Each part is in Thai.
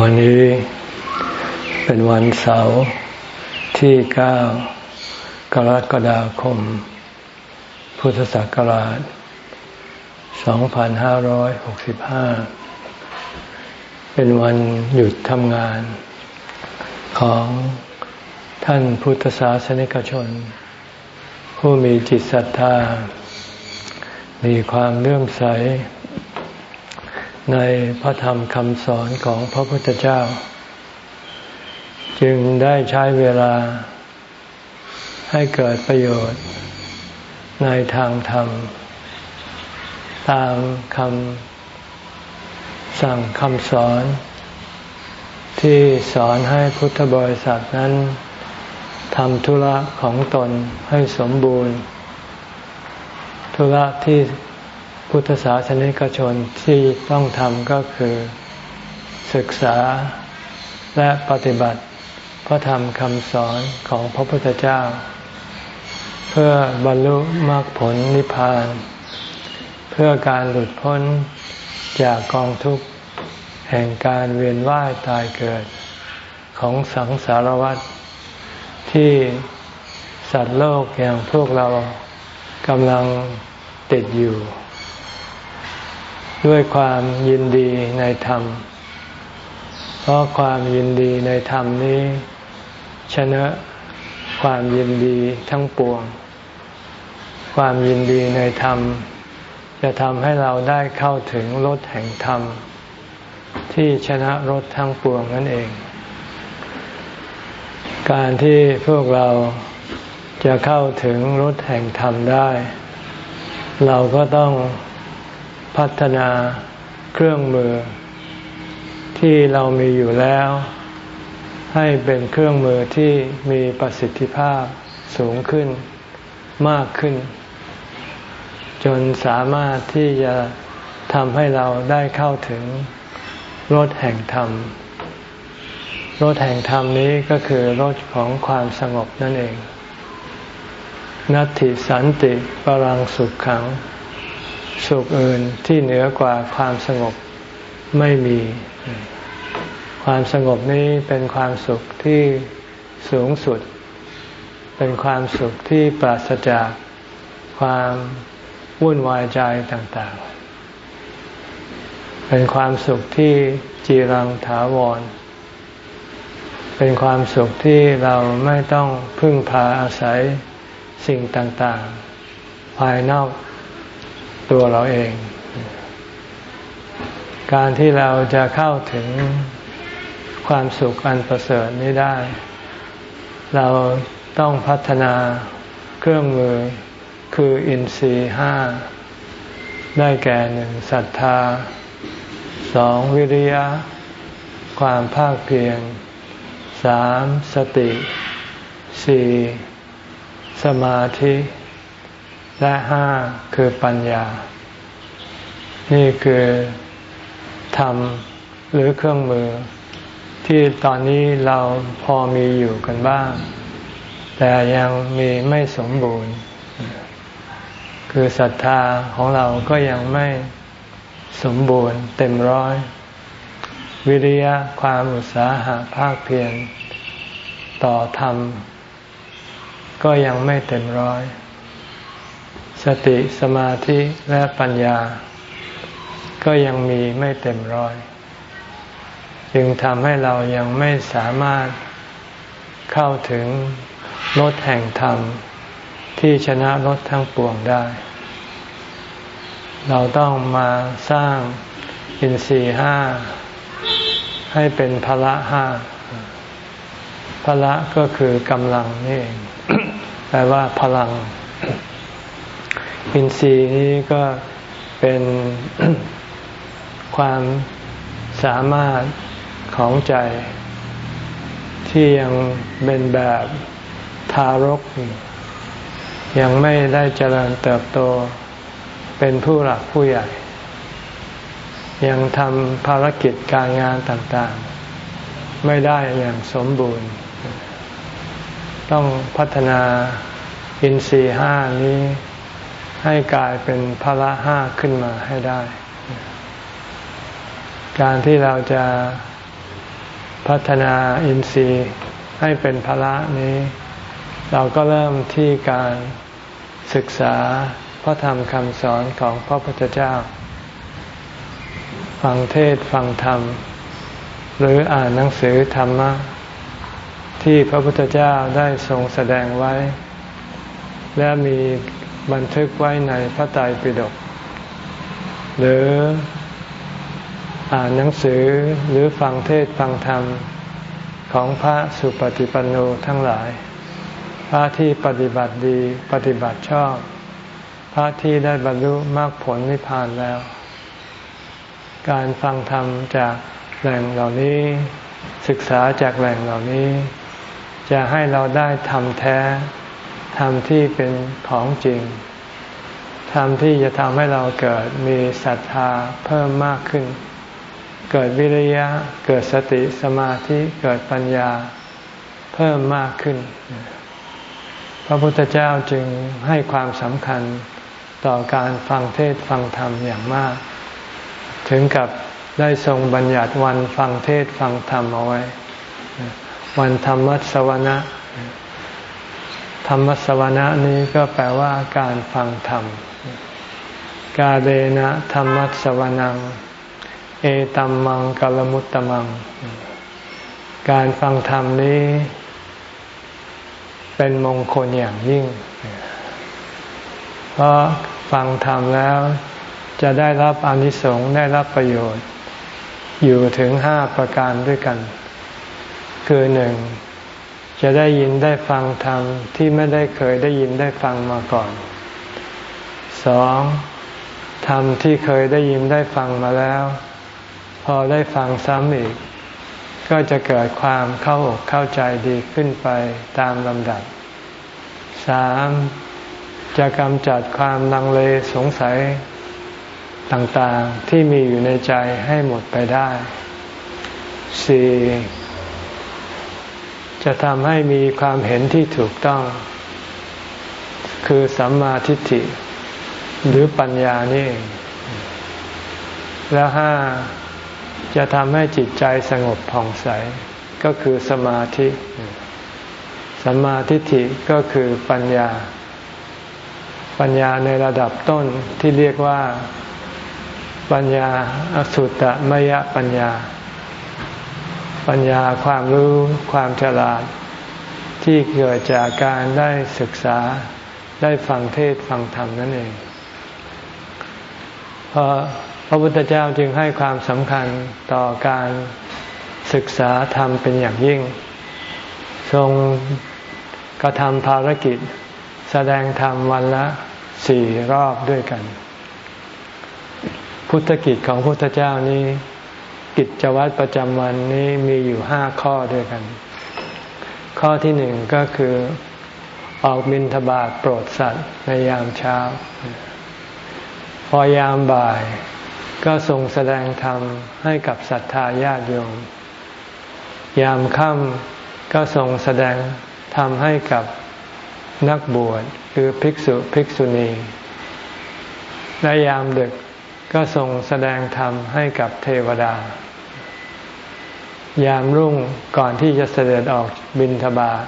วันนี้เป็นวันเสาร์ที่เก้ากรกฎาคม พุทธศักราช 2565 เป็นวันหยุดทำงานของท่านพุทธศาสนิกชน ผู้มีจิตศรัทธา มีความเลื่อมใส ในพระธรรมคำสอนของพระพุทธเจ้า จึงได้ใช้เวลาให้เกิดประโยชน์ ในทางธรรม ตามคำสั่งคำสอน ที่สอนให้พุทธบริษัทนั้นทำธุระของตนให้สมบูรณ์ ธุระที่ พุทธศาสนิกชนที่ต้องทำก็คือศึกษาและปฏิบัติพระธรรมคำสอนของพระพุทธเจ้า เพื่อบรรลุมรรคผลนิพพาน เพื่อการหลุดพ้นจากกองทุกข์แห่งการเวียนว่ายตายเกิดของสังสารวัฏที่สัตว์โลกอย่างพวกเรากำลังติดอยู่ ด้วยความยินดีในธรรม เพราะความยินดีในธรรมนี้ ชนะความยินดีทั้งปวง ความยินดีในธรรม จะทำให้เราได้เข้าถึงรถแห่งธรรม ที่ชนะรถทั้งปวงนั่นเอง การที่พวกเราจะเข้าถึงรถแห่งธรรมได้ เราก็ต้อง พัฒนาเครื่องมือ ที่เรามีอยู่แล้ว ให้เป็นเครื่องมือที่มีประสิทธิภาพสูงขึ้นมากขึ้น จนสามารถที่จะทำให้เราได้เข้าถึงรถแห่งธรรมรถแห่งธรรมนี้ก็คือรถของความสงบนั่นเอง นัตติสันติปรังสุขขัง สุขอื่นที่เหนือกว่าความสงบไม่มี ความสงบนี้เป็นความสุขที่สูงสุด เป็นความสุขที่ปราศจากความวุ่นวายใจต่างๆ เป็นความสุขที่จีรังถาวร เป็นความสุขที่เราไม่ต้องพึ่งพาอาศัยสิ่งต่างๆ ภายนอก ตัวเราเอง การที่เราจะเข้าถึงความสุขอันประเสริฐนี้ได้ เราต้องพัฒนาเครื่องมือคืออินทรีห้า ได้แก่หนึ่งศรัทธาสองวิริยะ ความภาคเพียรสามสติสี่สมาธิ และห้าคือปัญญา นี่คือธรรมหรือเครื่องมือ ที่ตอนนี้เราพอมีอยู่กันบ้าง แต่ยังมีไม่สมบูรณ์ คือศรัทธาของเราก็ยังไม่สมบูรณ์เต็มร้อย วิริยะความอุตสาหะภาคเพียรต่อธรรม ก็ยังไม่เต็มร้อย สติสมาธิและปัญญา ก็ยังมีไม่เต็มร้อย จึงทำให้เรายังไม่สามารถเข้าถึงรถแห่งธรรม ที่ชนะรถทั้งปวงได้ เราต้องมาสร้างอินทรีห้าให้เป็นพละห้าพละก็คือกำลังนี่เองแปลว่าพลัง อินทรีย์นี้ก็เป็นความสามารถของใจ ที่ยังเป็นแบบทารก ยังไม่ได้เจริญเติบโตเป็นผู้หลักผู้ใหญ่ ยังทำภารกิจการงานต่างๆ ไม่ได้อย่างสมบูรณ์ ต้องพัฒนาอินทรีห้านี้ ให้กลายเป็นพละห้าขึ้นมาให้ได้ การที่เราจะพัฒนาอินทรีย์ให้เป็นพละนี้ เราก็เริ่มที่การศึกษาพระธรรมคำสอนของพระพุทธเจ้า ฟังเทศฟังธรรม หรืออ่านหนังสือธรรมะ ที่พระพุทธเจ้าได้ทรงแสดงไว้ และมี บันทึกไว้ในพระไตรปิฎกหรืออ่านหนังสือหรือฟังเทศฟังธรรมของพระสุปฏิปันโนทั้งหลาย พระที่ปฏิบัติดีปฏิบัติชอบ พระที่ได้บรรลุมรรคผลนิพพานแล้ว การฟังธรรมจากแหล่งเหล่านี้ ศึกษาจากแหล่งเหล่านี้ จะให้เราได้ทำแท้ ทำที่เป็นของจริงทำที่จะทำให้เราเกิดมีศรัทธาเพิ่มมากขึ้น เกิดวิริยะ เกิดสติสมาธิเกิดปัญญาเพิ่มมากขึ้น พระพุทธเจ้าจึงให้ความสำคัญต่อการฟังเทศฟังธรรมอย่างมาก ถึงกับได้ทรงบัญญัติวันฟังเทศฟังธรรมเอาไว้ วันธรรมสวนะ ธรรมสวนะนี้ก็แปลว่าการฟังธรรม กาเดนะธรรมสวนัง เอตัมมังกลมุตตมัง การฟังธรรมนี้ เป็นมงคลอย่างยิ่ง เพราะฟังธรรมแล้วจะได้รับอนิสงส์ได้รับประโยชน์ อยู่ถึงห้าประการด้วยกัน คือหนึ่ง จะได้ยินได้ฟังธรรมที่ไม่ได้เคยได้ยินได้ฟังมาก่อนสองธรรมที่เคยได้ยินได้ฟังมาแล้ว พอได้ฟังซ้ำอีก ก็จะเกิดความเข้าอกเข้าใจดีขึ้นไปตามลำดับสามจะกำจัดความลังเลสงสัยต่างๆที่มีอยู่ในใจให้หมดไปได้สี่ จะทำให้มีความเห็นที่ถูกต้อง คือสัมมาทิฏฐิ หรือปัญญานี่ แล้วห้าจะทำให้จิตใจสงบผ่องใส ก็คือสมาธิสัมมาทิฏฐิก็คือปัญญา ปัญญาในระดับต้นที่เรียกว่าปัญญาอสุตตมยปัญญา ปัญญาความรู้ความฉลาด ที่เกิดจากการได้ศึกษาได้ฟังเทศฟังธรรมนั่นเองเพราะพระพุทธเจ้าจึงให้ความสำคัญต่อการศึกษาธรรมเป็นอย่างยิ่ง ทรงกระทำภารกิจ แสดงธรรมวันละสี่รอบด้วยกัน พุทธกิจของพุทธเจ้านี้ กิจวัตรประจำวันนี้มีอยู่ห้าข้อด้วยกัน ข้อที่หนึ่งก็คือออกบินทบาทโปรดสัตว์ในยามเช้า พอยามบ่ายก็ทรงแสดงธรรมให้กับศรัทธาญาติโยม ยามค่ำก็ทรงแสดงธรรมให้กับนักบวชคือภิกษุภิกษุณี และยามดึกก็ทรงแสดงธรรมให้กับเทวดา ยามรุ่งก่อนที่จะเสด็จออกบินทบาท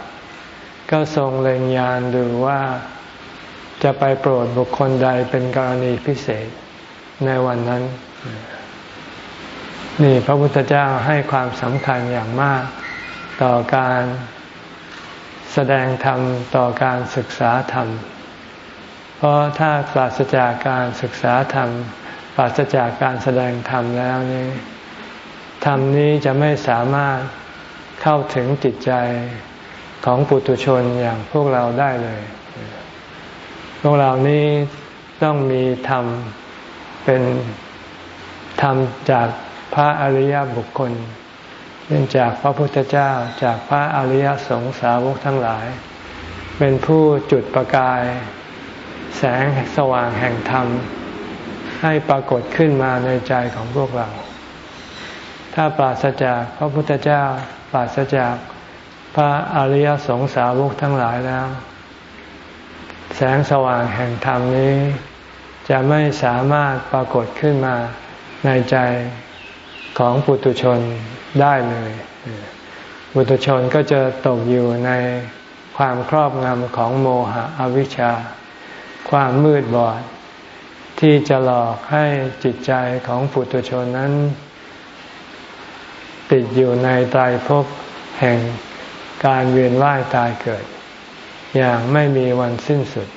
ก็ทรงเล็งยานดูว่าจะไปโปรดบุคคลใดเป็นกรณีพิเศษในวันนั้น นี่พระพุทธเจ้าให้ความสำคัญอย่างมาก ต่อการแสดงธรรมต่อการศึกษาธรรม เพราะถ้าปราศจากการศึกษาธรรม ปราศจากการแสดงธรรมแล้วนี่ ธรรมนี้จะไม่สามารถเข้าถึงจิตใจของปุถุชนอย่างพวกเราได้เลย พวกเรานี้ต้องมีธรรมเป็นธรรมจากพระอริยบุคคลเช่นจากพระพุทธเจ้าจากพระอริยสงสาวกทั้งหลาย เป็นผู้จุดประกาย แสงสว่างแห่งธรรม ให้ปรากฏขึ้นมาในใจของพวกเรา ถ้าปราศจากพระพุทธเจ้า ปราศจากพระอริยสงสาวกทั้งหลายแล้ว แสงสว่างแห่งธรรมนี้ จะไม่สามารถปรากฏขึ้นมาในใจของปุตุชนได้เลย ปุตุชนก็จะตกอยู่ในความครอบงำของโมหะอวิชชา ความมืดบอด ที่จะหลอกให้จิตใจของปุตุชนนั้น ติดอยู่ในตายภพแห่งการเวียนว่ายตายเกิด อย่างไม่มีวันสิ้นสุด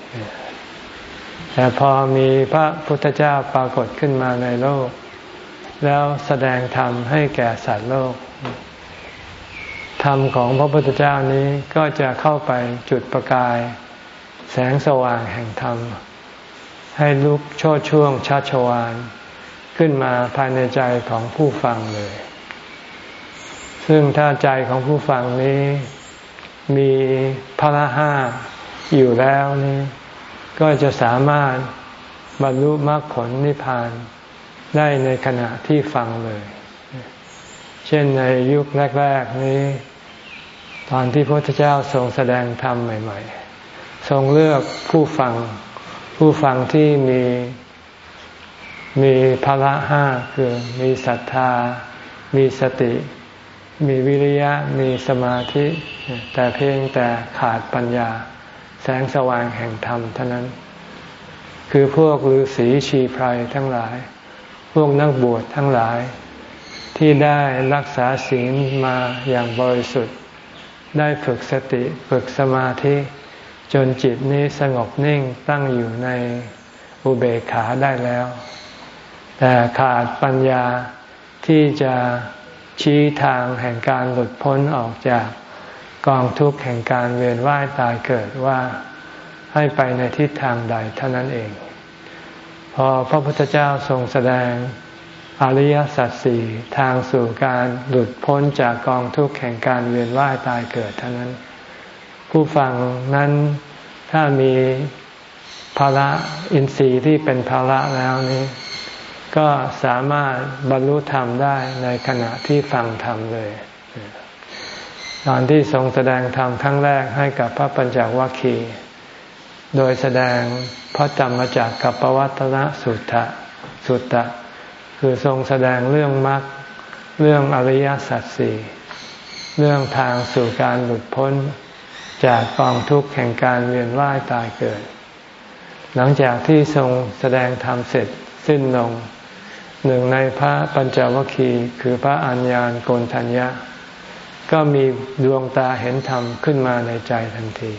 แต่พอมีพระพุทธเจ้าปรากฏขึ้นมาในโลก แล้วแสดงธรรมให้แก่สัตว์โลก ธรรมของพระพุทธเจ้านี้ก็จะเข้าไปจุดประกาย แสงสว่างแห่งธรรม ให้ลุกโชดช่วงชัชวานขึ้นมาภายในใจของผู้ฟังเลย ซึ่งถ้าใจของผู้ฟังนี้มีพระห้าอยู่แล้วนี้ก็จะสามารถบรรลุมรรคผลนิพพานได้ในขณะที่ฟังเลย เช่นในยุคแรก ๆ นี้ ตอนที่พระพุทธเจ้าทรงแสดงธรรมใหม่ ๆ ทรงเลือกผู้ฟังผู้ฟังที่มีมีพละห้าคือมีศรัทธา มีสติ มีวิริยะมีสมาธิ แต่เพียงแต่ขาดปัญญา แสงสว่างแห่งธรรมเท่านั้น คือพวกฤาษีชีไพรทั้งหลาย พวกนักบวชทั้งหลาย ที่ได้รักษาศีลมาอย่างบริสุทธิ์ ได้ฝึกสติฝึกสมาธิ จนจิตนี้สงบนิ่งตั้งอยู่ในอุเบกขาได้แล้ว แต่ขาดปัญญาที่จะ ชี้ทางแห่งการหลุดพ้นออกจากกองทุกข์แห่งการเวียนว่ายตายเกิดว่าให้ไปในทิศทางใดเท่านั้นเอง พอพระพุทธเจ้าทรงแสดงอริยสัจสี่ทางสู่การหลุดพ้นจากกองทุกข์แห่งการเวียนว่ายตายเกิดเท่านั้น ผู้ฟังนั้นถ้ามีภาระอินทรีย์ที่เป็นภาระแล้วนี้ ก็สามารถบรรลุธรรมได้ในขณะที่ฟังธรรมเลย ตอนที่ทรงแสดงธรรมครั้งแรกให้กับพระปัญจวัคคีย์โดยแสดงพระธรรมจักกับปวัตนสุตตะสุตตะ คือทรงแสดงเรื่องมรรคเรื่องอริยสัจสี่เรื่องทางสู่การหลุดพ้นจากกองทุกข์แห่งการเวียนว่ายตายเกิด หลังจากที่ทรงแสดงธรรมเสร็จสิ้นลง หนึ่งในพระปัญจวัคคีย์คือพระอัญญาณโกนทัญญะ ก็มีดวงตาเห็นธรรมขึ้นมาในใจทันที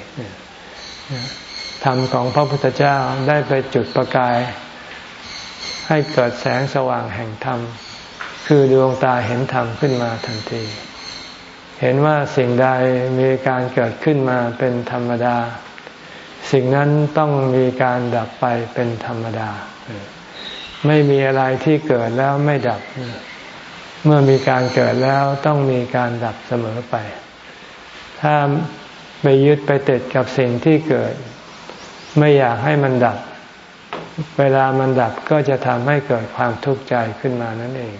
ธรรมของพระพุทธเจ้าได้ไปจุดประกาย ให้เกิดแสงสว่างแห่งธรรม คือดวงตาเห็นธรรมขึ้นมาทันที เห็นว่าสิ่งใดมีการเกิดขึ้นมาเป็นธรรมดา สิ่งนั้นต้องมีการดับไปเป็นธรรมดา ไม่มีอะไรที่เกิดแล้วไม่ดับ เมื่อมีการเกิดแล้วต้องมีการดับเสมอไป ถ้าไปยึดไปติดกับสิ่งที่เกิด ไม่อยากให้มันดับ เวลามันดับก็จะทำให้เกิดความทุกข์ใจขึ้นมานั่นเอง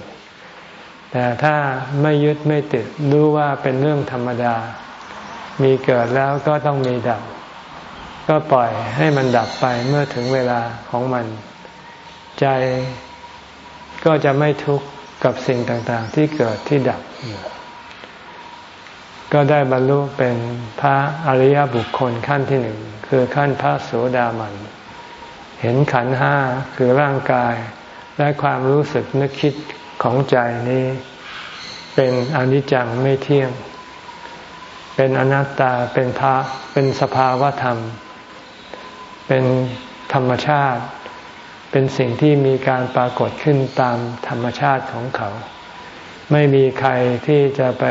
แต่ถ้าไม่ยึดไม่ติดรู้ว่าเป็นเรื่องธรรมดา มีเกิดแล้วก็ต้องมีดับ ก็ปล่อยให้มันดับไปเมื่อถึงเวลาของมัน ใจก็จะไม่ทุกข์กับสิ่งต่างๆ ที่เกิดที่ดับ ก็ได้บรรลุเป็นพระอริยบุคคลขั้นที่หนึ่ง คือขั้นพระโสดามัน เห็นขันห้าคือร่างกาย และความรู้สึกนึกคิดของใจนี้ เป็นอนิจจังไม่เที่ยง เป็นอนัตตาเป็นพระเป็นสภาวะธรรม เป็นธรรมชาติ เป็นสิ่งที่มีการปรากฏขึ้นตามธรรมชาติของเขา ไม่มีใครที่จะไป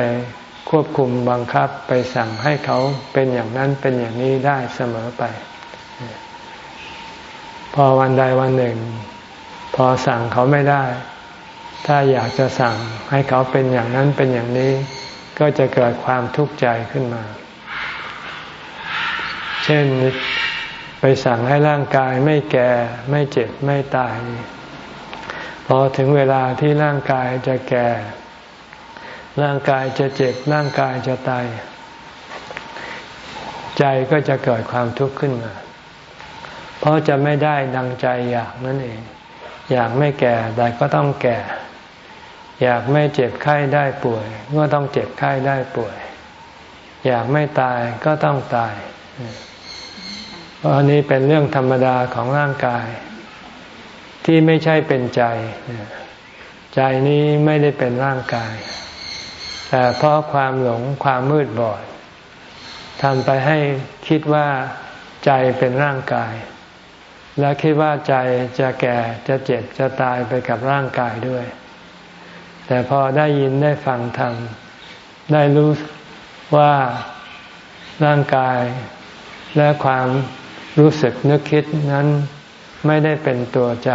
ควบคุมบังคับไปสั่งให้เขาเป็นอย่างนั้นเป็นอย่างนี้ได้เสมอไป พอวันใดวันหนึ่ง พอสั่งเขาไม่ได้ ถ้าอยากจะสั่งให้เขาเป็นอย่างนั้นเป็นอย่างนี้ ก็จะเกิดความทุกข์ใจขึ้นมา เช่น ไปสั่งให้ร่างกายไม่แก่ไม่เจ็บไม่ตาย พอถึงเวลาที่ร่างกายจะแก่ ร่างกายจะเจ็บ ร่างกายจะตาย ใจก็จะเกิดความทุกข์ขึ้นมา เพราะจะไม่ได้ดังใจอยากนั่นเอง อยากไม่แก่แต่ก็ต้องแก่ อยากไม่เจ็บไข้ได้ป่วย ก็ต้องเจ็บไข้ได้ป่วย อยากไม่ตายก็ต้องตาย เพราะนี้เป็นเรื่องธรรมดาของร่างกาย ที่ไม่ใช่เป็นใจ ใจนี้ไม่ได้เป็นร่างกาย แต่เพราะความหลงความมืดบอดทำไปให้คิดว่าใจเป็นร่างกาย และคิดว่าใจจะแก่จะเจ็บจะตายไปกับร่างกายด้วย แต่พอได้ยินได้ฟังธรรมได้รู้ว่าร่างกายและความ รู้สึกนึกคิดนั้นไม่ได้เป็นตัวใจ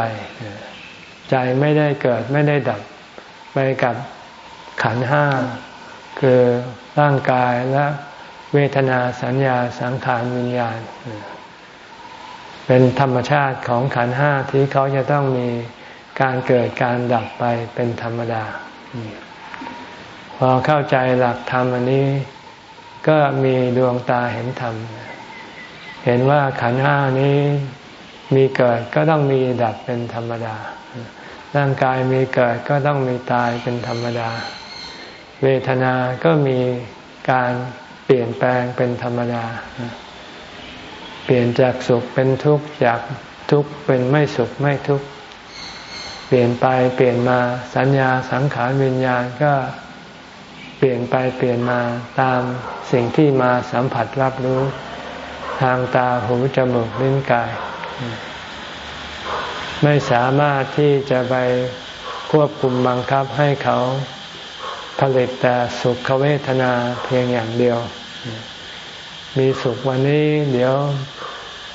ใจไม่ได้เกิดไม่ได้ดับไปกับขันห้า คือร่างกายและเวทนาสัญญาสังขารวิญญาณ เป็นธรรมชาติของขันห้าที่เขาจะต้องมีการเกิดการดับไปเป็นธรรมดา พอเข้าใจหลักธรรมอันนี้ ก็มีดวงตาเห็นธรรมเเห็นว่าขันห้านี้มีเกิดก็ต้องมีดับเป็นธรรมดา ร่างกายมีเกิดก็ต้องมีตายเป็นธรรมดา เวทนา ก็มีการเปลี่ยนแปลงเป็นธรรมดา เปลี่ยนจากสุขเป็นทุกข์จากทุกข์เป็นไม่สุขไม่ทุกข์ เปลี่ยนไปเปลี่ยนมาสัญญาสังขารวิญญาณก็เปลี่ยนไปเปลี่ยนมาตามสิ่งที่มาสัมผัสรับรู้ ทางตาหูจมูกลิ้นกาย ไม่สามารถที่จะไปควบคุมบังคับให้เขาผลิตแต่สุขเวทนาเพียงอย่างเดียว มีสุขวันนี้ เดี๋ยว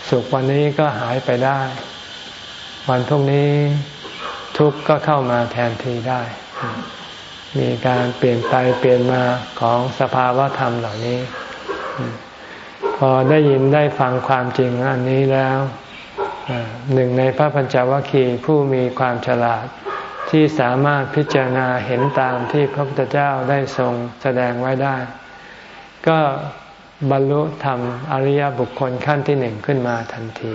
สุขวันนี้ก็หายไปได้ วันพรุ่งนี้ทุกข์ก็เข้ามาแทนทีได้ มีการเปลี่ยนไปเปลี่ยนมาของสภาวะธรรมเหล่านี้ พอได้ยินได้ฟังความจริงอันนี้แล้วหนึ่งในพระปัญจวัคคีย์ผู้มีความฉลาด ที่สามารถพิจารณาเห็นตามที่พระพุทธเจ้าได้ทรงแสดงไว้ได้ ก็บรรลุธรรมอริยบุคคลขั้นที่หนึ่งขึ้นมาทันที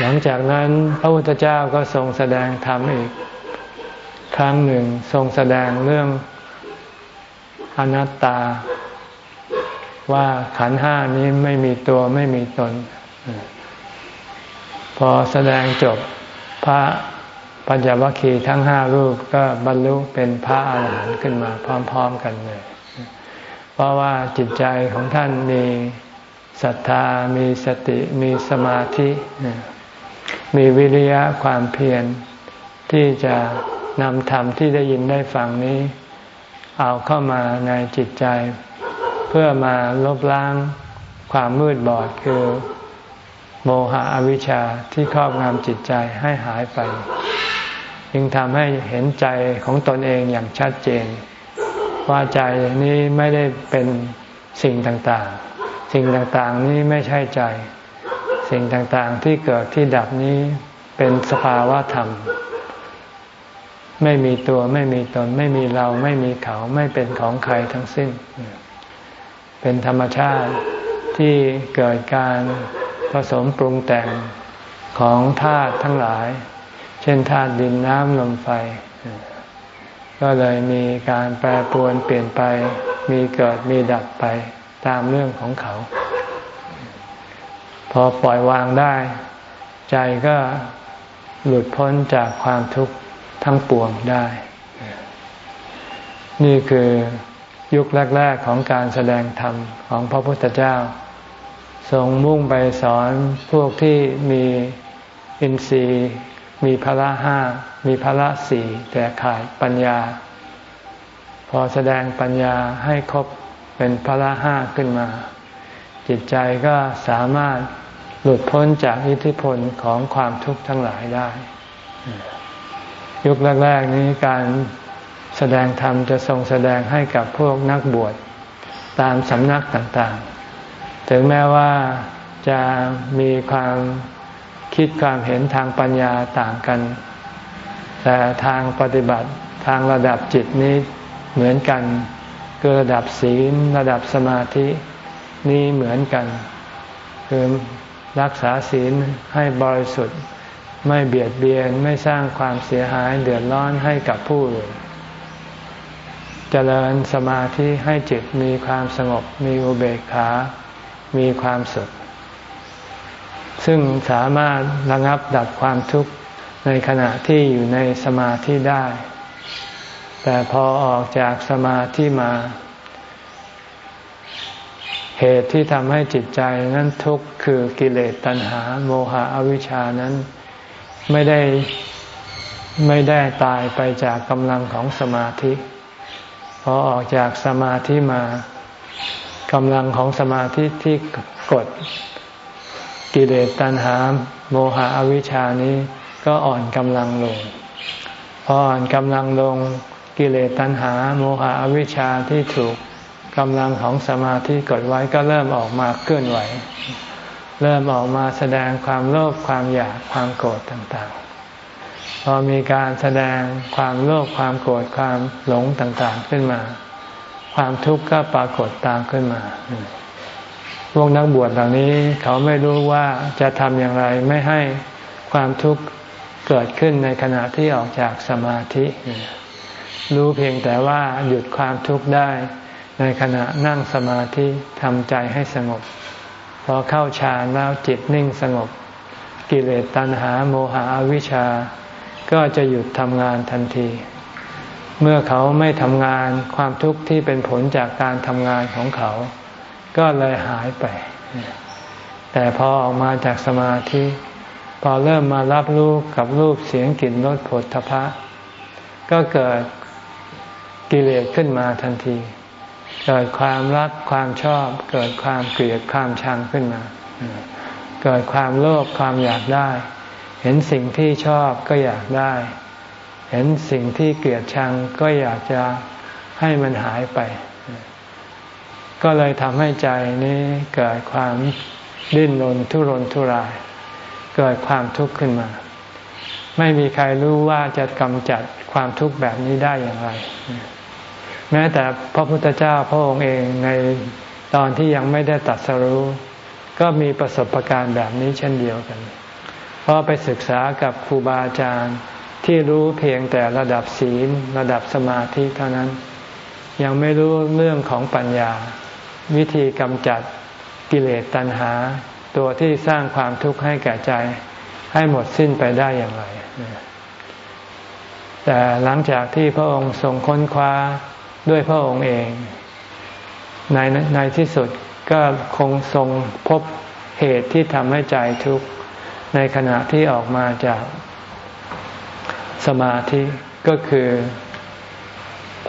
หลังจากนั้นพระพุทธเจ้าก็ทรงแสดงธรรมอีก ครั้งหนึ่งทรงแสดงเรื่องอนัตตา ว่าขันห้านี้ไม่มีตัวไม่มีตน พอแสดงจบพระปัญจวัคคีย์ทั้งห้ารูปก็บรรลุเป็นพระอาหารหันต์ขึ้นมาพร้อม ๆ กันเลย เพราะว่าจิตใจของท่านมีศรัทธา มีสติ มีสมาธิ มีวิริยะความเพียรที่จะนำธรรมที่ได้ยินได้ฟังนี้ เอาเข้ามาในจิตใจ เพื่อมาลบล้างความมืดบอดคือโมหะอวิชชาที่ครอบงำจิตใจให้หายไป จึงทำให้เห็นใจของตนเองอย่างชัดเจน ว่าใจนี้ไม่ได้เป็นสิ่งต่างๆ สิ่งต่างๆนี้ไม่ใช่ใจ สิ่งต่างๆที่เกิดที่ดับนี้เป็นสภาวะธรรม ไม่มีตัวไม่มีตน ไม่มีเราไม่มีเขาไม่เป็นของใครทั้งสิ้น เป็นธรรมชาติที่เกิดการผสมปรุงแต่งของธาตุทั้งหลาย เช่นธาตุดินน้ำลมไฟ ก็เลยมีการแปรปรวนเปลี่ยนไปมีเกิดมีดับไปตามเรื่องของเขา พอปล่อยวางได้ ใจก็หลุดพ้นจากความทุกข์ทั้งปวงได้ นี่คือ ยุคแรก ๆของการแสดงธรรมของพระพุทธเจ้า ทรงมุ่งไปสอนพวกที่มีอินทรีย์ มีพละห้า มีพละสี่แต่ขาดปัญญา พอแสดงปัญญาให้ครบเป็นพละห้าขึ้นมา จิตใจก็สามารถหลุดพ้นจากอิทธิพลของความทุกข์ทั้งหลายได้ ยุคแรก ๆ นี้การ แสดงธรรมจะทรงแสดงให้กับพวกนักบวชตามสำนักต่างๆ ถึงแม้ว่าจะมีความคิดความเห็นทางปัญญาต่างกัน แต่ทางปฏิบัติทางระดับจิตนี้เหมือนกัน คือระดับศีลระดับสมาธินี้เหมือนกัน คือรักษาศีลให้บริสุทธิ์ ไม่เบียดเบียนไม่สร้างความเสียหายเดือดร้อนให้กับผู้อื่น เจริญสมาธิให้จิตมีความสงบมีอุเบกขา มีความสุข ซึ่งสามารถระงับดับความทุกข์ในขณะที่อยู่ในสมาธิได้ แต่พอออกจากสมาธิมา เหตุที่ทำให้จิตใจนั้นทุกข์คือกิเลสตัณหา โมหะอวิชานั้นไม่ได้ไม่ได้ตายไปจากกำลังของสมาธิ พอออกจากสมาธิมากำลังของสมาธิที่กดกิเลสตัณหา โมหะอวิชานี้ก็อ่อนกำลังลง พออ่อนกำลังลงกิเลสตัณหา โมหะอวิชชาที่ถูกกำลังของสมาธิกดไว้ก็เริ่มออกมาเคลื่อนไหว เริ่มออกมาแสดงความโลภความอยากความโกรธต่างๆ พอมีการแสดงความโลภความโกรธความหลงต่าง ๆขึ้นมา ความทุกข์ก็ปรากฏตามขึ้นมาพวกนักบวชเหล่านี้เขาไม่รู้ว่าจะทำอย่างไรไม่ให้ความทุกข์เกิดขึ้นในขณะที่ออกจากสมาธิ รู้เพียงแต่ว่าหยุดความทุกข์ได้ ในขณะนั่งสมาธิทำใจให้สงบ พอเข้าฌานแล้วจิตนิ่งสงบ กิเลสตัณหาโมหะอวิชชา ก็จะหยุดทำงานทันที เมื่อเขาไม่ทำงานความทุกข์ที่เป็นผลจากการทำงานของเขา ก็เลยหายไป แต่พอออกมาจากสมาธิ พอเริ่มมารับรู้กับรูปเสียงกลิ่นรสผลทพะ ก็เกิดกิเลสขึ้นมาทันที เกิดความรักความชอบ เกิดความเกลียดความชังขึ้นมา เกิดความโลภความอยากได้ เห็นสิ่งที่ชอบก็อยากได้ เห็นสิ่งที่เกลียดชังก็อยากจะให้มันหายไป ก็เลยทำให้ใจนี้เกิดความดิ้นรนทุรนทุราย เกิดความทุกข์ขึ้นมา ไม่มีใครรู้ว่าจะกำจัดความทุกข์แบบนี้ได้อย่างไร แม้แต่พระพุทธเจ้าพระองค์เองในตอนที่ยังไม่ได้ตัดสรู้ ก็มีประสบการณ์แบบนี้เช่นเดียวกัน เพราะไปศึกษากับครูบาอาจารย์ที่รู้เพียงแต่ระดับศีลระดับสมาธิเท่านั้น ยังไม่รู้เรื่องของปัญญา วิธีกำจัดกิเลสตัณหา ตัวที่สร้างความทุกข์ให้แก่ใจ ให้หมดสิ้นไปได้อย่างไร แต่หลังจากที่พระองค์ทรงค้นคว้าด้วยพระองค์เอง ในในที่สุดก็คงทรงพบเหตุที่ทำให้ใจทุกข์ ในขณะที่ออกมาจากสมาธิก็คือ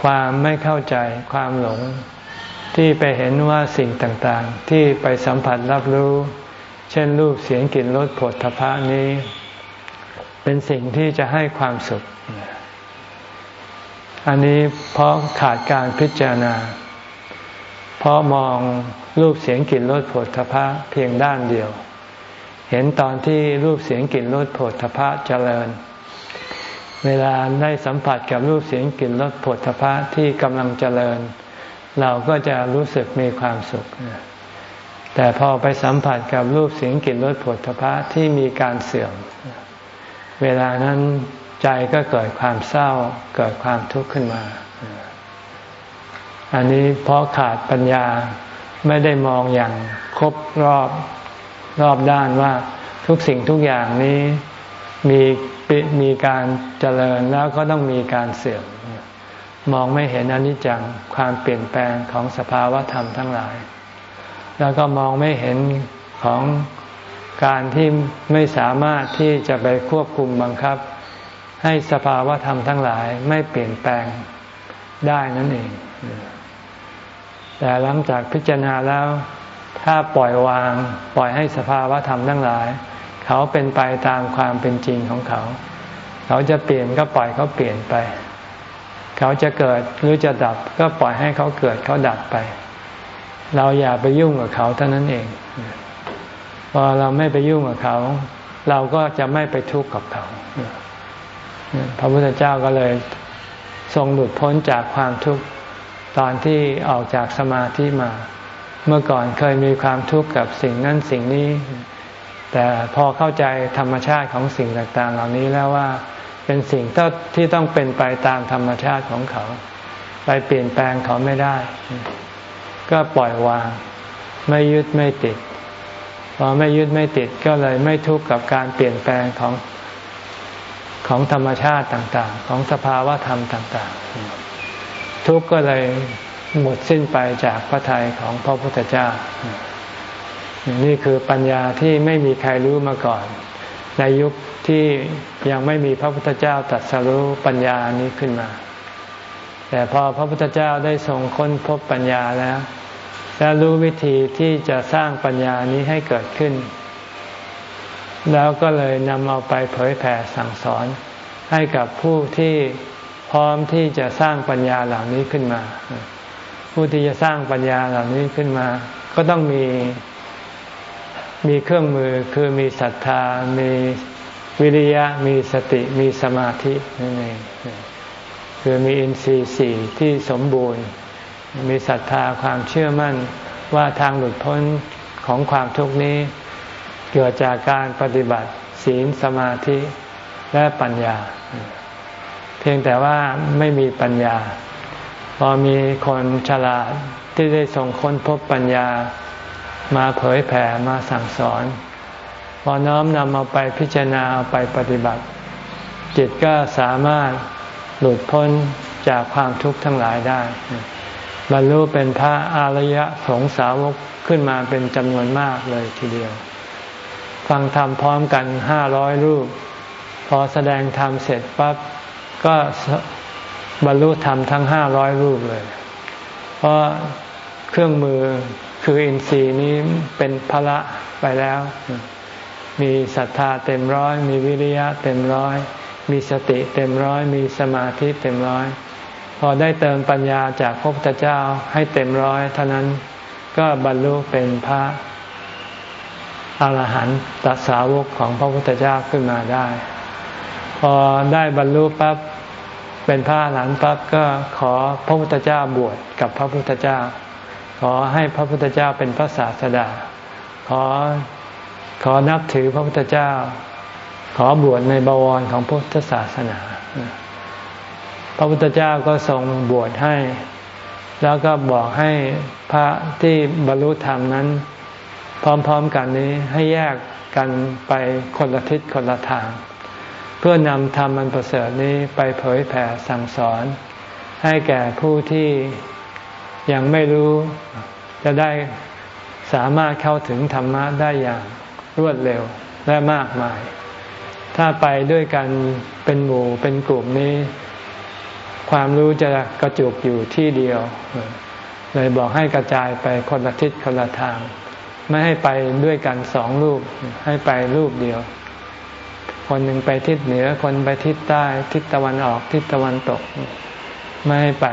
ความไม่เข้าใจความหลง ที่ไปเห็นว่าสิ่งต่างๆ ที่ไปสัมผัสรับรู้ เช่นรูปเสียงกลิ่นรสผลทพะนี้ เป็นสิ่งที่จะให้ความสุข อันนี้เพราะขาดการพิจารณา เพราะมองรูปเสียงกลิ่นรสผลทพะเพียงด้านเดียว เห็นตอนที่รูปเสียงกลิ่นรสผลทพะเจริญ เวลาได้สัมผัสกับรูปเสียงกลิ่นรสผลทพะที่กำลังเจริญ เราก็จะรู้สึกมีความสุข แต่พอไปสัมผัสกับรูปเสียงกลิ่นรสผลพะที่มีการเสื่อม เวลานั้นใจก็เกิดความเศร้าเกิดความทุกข์ขึ้นมา อันนี้เพราะขาดปัญญาไม่ได้มองอย่างครบรอบ รอบด้านว่าทุกสิ่งทุกอย่างนี้มีมีการเจริญแล้วก็ต้องมีการเสื่อมมองไม่เห็นอนิจจังความเปลี่ยนแปลงของสภาวะธรรมทั้งหลาย แล้วก็มองไม่เห็นของการที่ไม่สามารถที่จะไปควบคุมบังคับ ให้สภาวะธรรมทั้งหลายไม่เปลี่ยนแปลงได้นั่นเอง แต่หลังจากพิจารณาแล้ว ถ้าปล่อยวางปล่อยให้สภาวะธรรมทั้งหลาย เขาเป็นไปตามความเป็นจริงของเขา เขาจะเปลี่ยนก็ปล่อยเขาเปลี่ยนไป เขาจะเกิดหรือจะดับก็ปล่อยให้เขาเกิดเขาดับไป เราอย่าไปยุ่งกับเขาเท่านั้นเอง พอเราไม่ไปยุ่งกับเขา เราก็จะไม่ไปทุกข์กับเขา พระพุทธเจ้าก็เลยทรงหลุดพ้นจากความทุกข์ตอนที่ออกจากสมาธิมา เมื่อก่อนเคยมีความทุกข์กับสิ่งนั้นสิ่งนี้ แต่พอเข้าใจธรรมชาติของสิ่งต่างๆ เหล่านี้แล้วว่าเป็นสิ่งที่ต้องเป็นไปตามธรรมชาติของเขา ไปเปลี่ยนแปลงเขาไม่ได้ ก็ปล่อยวาง ไม่ยึดไม่ติดพอไม่ยึดไม่ติดก็เลยไม่ทุกข์กับการเปลี่ยนแปลงของของธรรมชาติต่างๆ ของสภาวะธรรมต่าง ๆ ทุกข์ก็เลย หมดสิ้นไปจากพระทัยของพระพุทธเจ้า นี่คือปัญญาที่ไม่มีใครรู้มาก่อน ในยุคที่ยังไม่มีพระพุทธเจ้าตรัสรู้ปัญญานี้ขึ้นมา แต่พอพระพุทธเจ้าได้ทรงค้นพบปัญญาแล้ว และรู้วิธีที่จะสร้างปัญญานี้ให้เกิดขึ้น แล้วก็เลยนำเอาไปเผยแผ่สั่งสอนให้กับผู้ที่พร้อมที่จะสร้างปัญญาเหล่านี้ขึ้นมา ผู้ที่จะสร้างปัญญาเหล่านี้ขึ้นมา ก็ต้องมีมีเครื่องมือคือมีศรัทธา มีวิริยะ มีสติ มีสมาธินั่นเองคือมีอินทรีย์สี่ที่สมบูรณ์ มีศรัทธาความเชื่อมั่นว่าทางหลุดพ้นของความทุกข์นี้ เกิดจากการปฏิบัติศีลสมาธิและปัญญา เพียงแต่ว่าไม่มีปัญญา พอมีคนฉลาดที่ได้ส่งค้นพบปัญญามาเผยแผ่มาสั่งสอน พอน้อมนำเอาไปพิจารณาเอาไปปฏิบัติ จิตก็สามารถหลุดพ้นจากความทุกข์ทั้งหลายได้บรรลุเป็นพระอริยสงสาวกขึ้นมาเป็นจำนวนมากเลยทีเดียว ฟังธรรมพร้อมกันห้าร้อยรูป พอแสดงธรรมเสร็จปั๊บก็ บรรลุธรรมทั้งห้าร้อยรูปเลย เพราะเครื่องมือคืออินทรีย์นี้เป็นพละไปแล้ว มีศรัทธาเต็มร้อย มีวิริยะเต็มร้อย มีสติเต็มร้อย มีสมาธิเต็มร้อย พอได้เติมปัญญาจากพระพุทธเจ้าให้เต็มร้อยเท่านั้นก็บรรลุเป็นพระอรหันตตสาวกของพระพุทธเจ้าขึ้นมาได้ พอได้บรรลุปั๊บ เป็นพระอรหันปั๊บก็ขอพระพุทธเจ้าบวชกับพระพุทธเจ้า ขอให้พระพุทธเจ้าเป็นพระศาสดา ขอขอนับถือพระพุทธเจ้า ขอบวชในบวรของพุทธศาสนา พระพุทธเจ้าก็ทรงบวชให้ แล้วก็บอกให้พระที่บรรลุธรรมนั้น พร้อมๆกันนี้ให้แยกกันไปคนละทิศคนละทาง เพื่อนำธรรมมันประเสริฐนี้ไปเผยแผ่สั่งสอน ให้แก่ผู้ที่ยังไม่รู้จะได้สามารถเข้าถึงธรรมะได้อย่างรวดเร็วและมากมาย ถ้าไปด้วยกันเป็นหมู่เป็นกลุ่มนี้ ความรู้จะกระจุกอยู่ที่เดียว เลยบอกให้กระจายไปคนละทิศคนละทาง ไม่ให้ไปด้วยกันสองรูป ให้ไปรูปเดียว คนหนึ่งไปทิศเหนือ คนไปทิศใต้ ทิศตะวันออก ทิศตะวันตก ไม่ให้ไป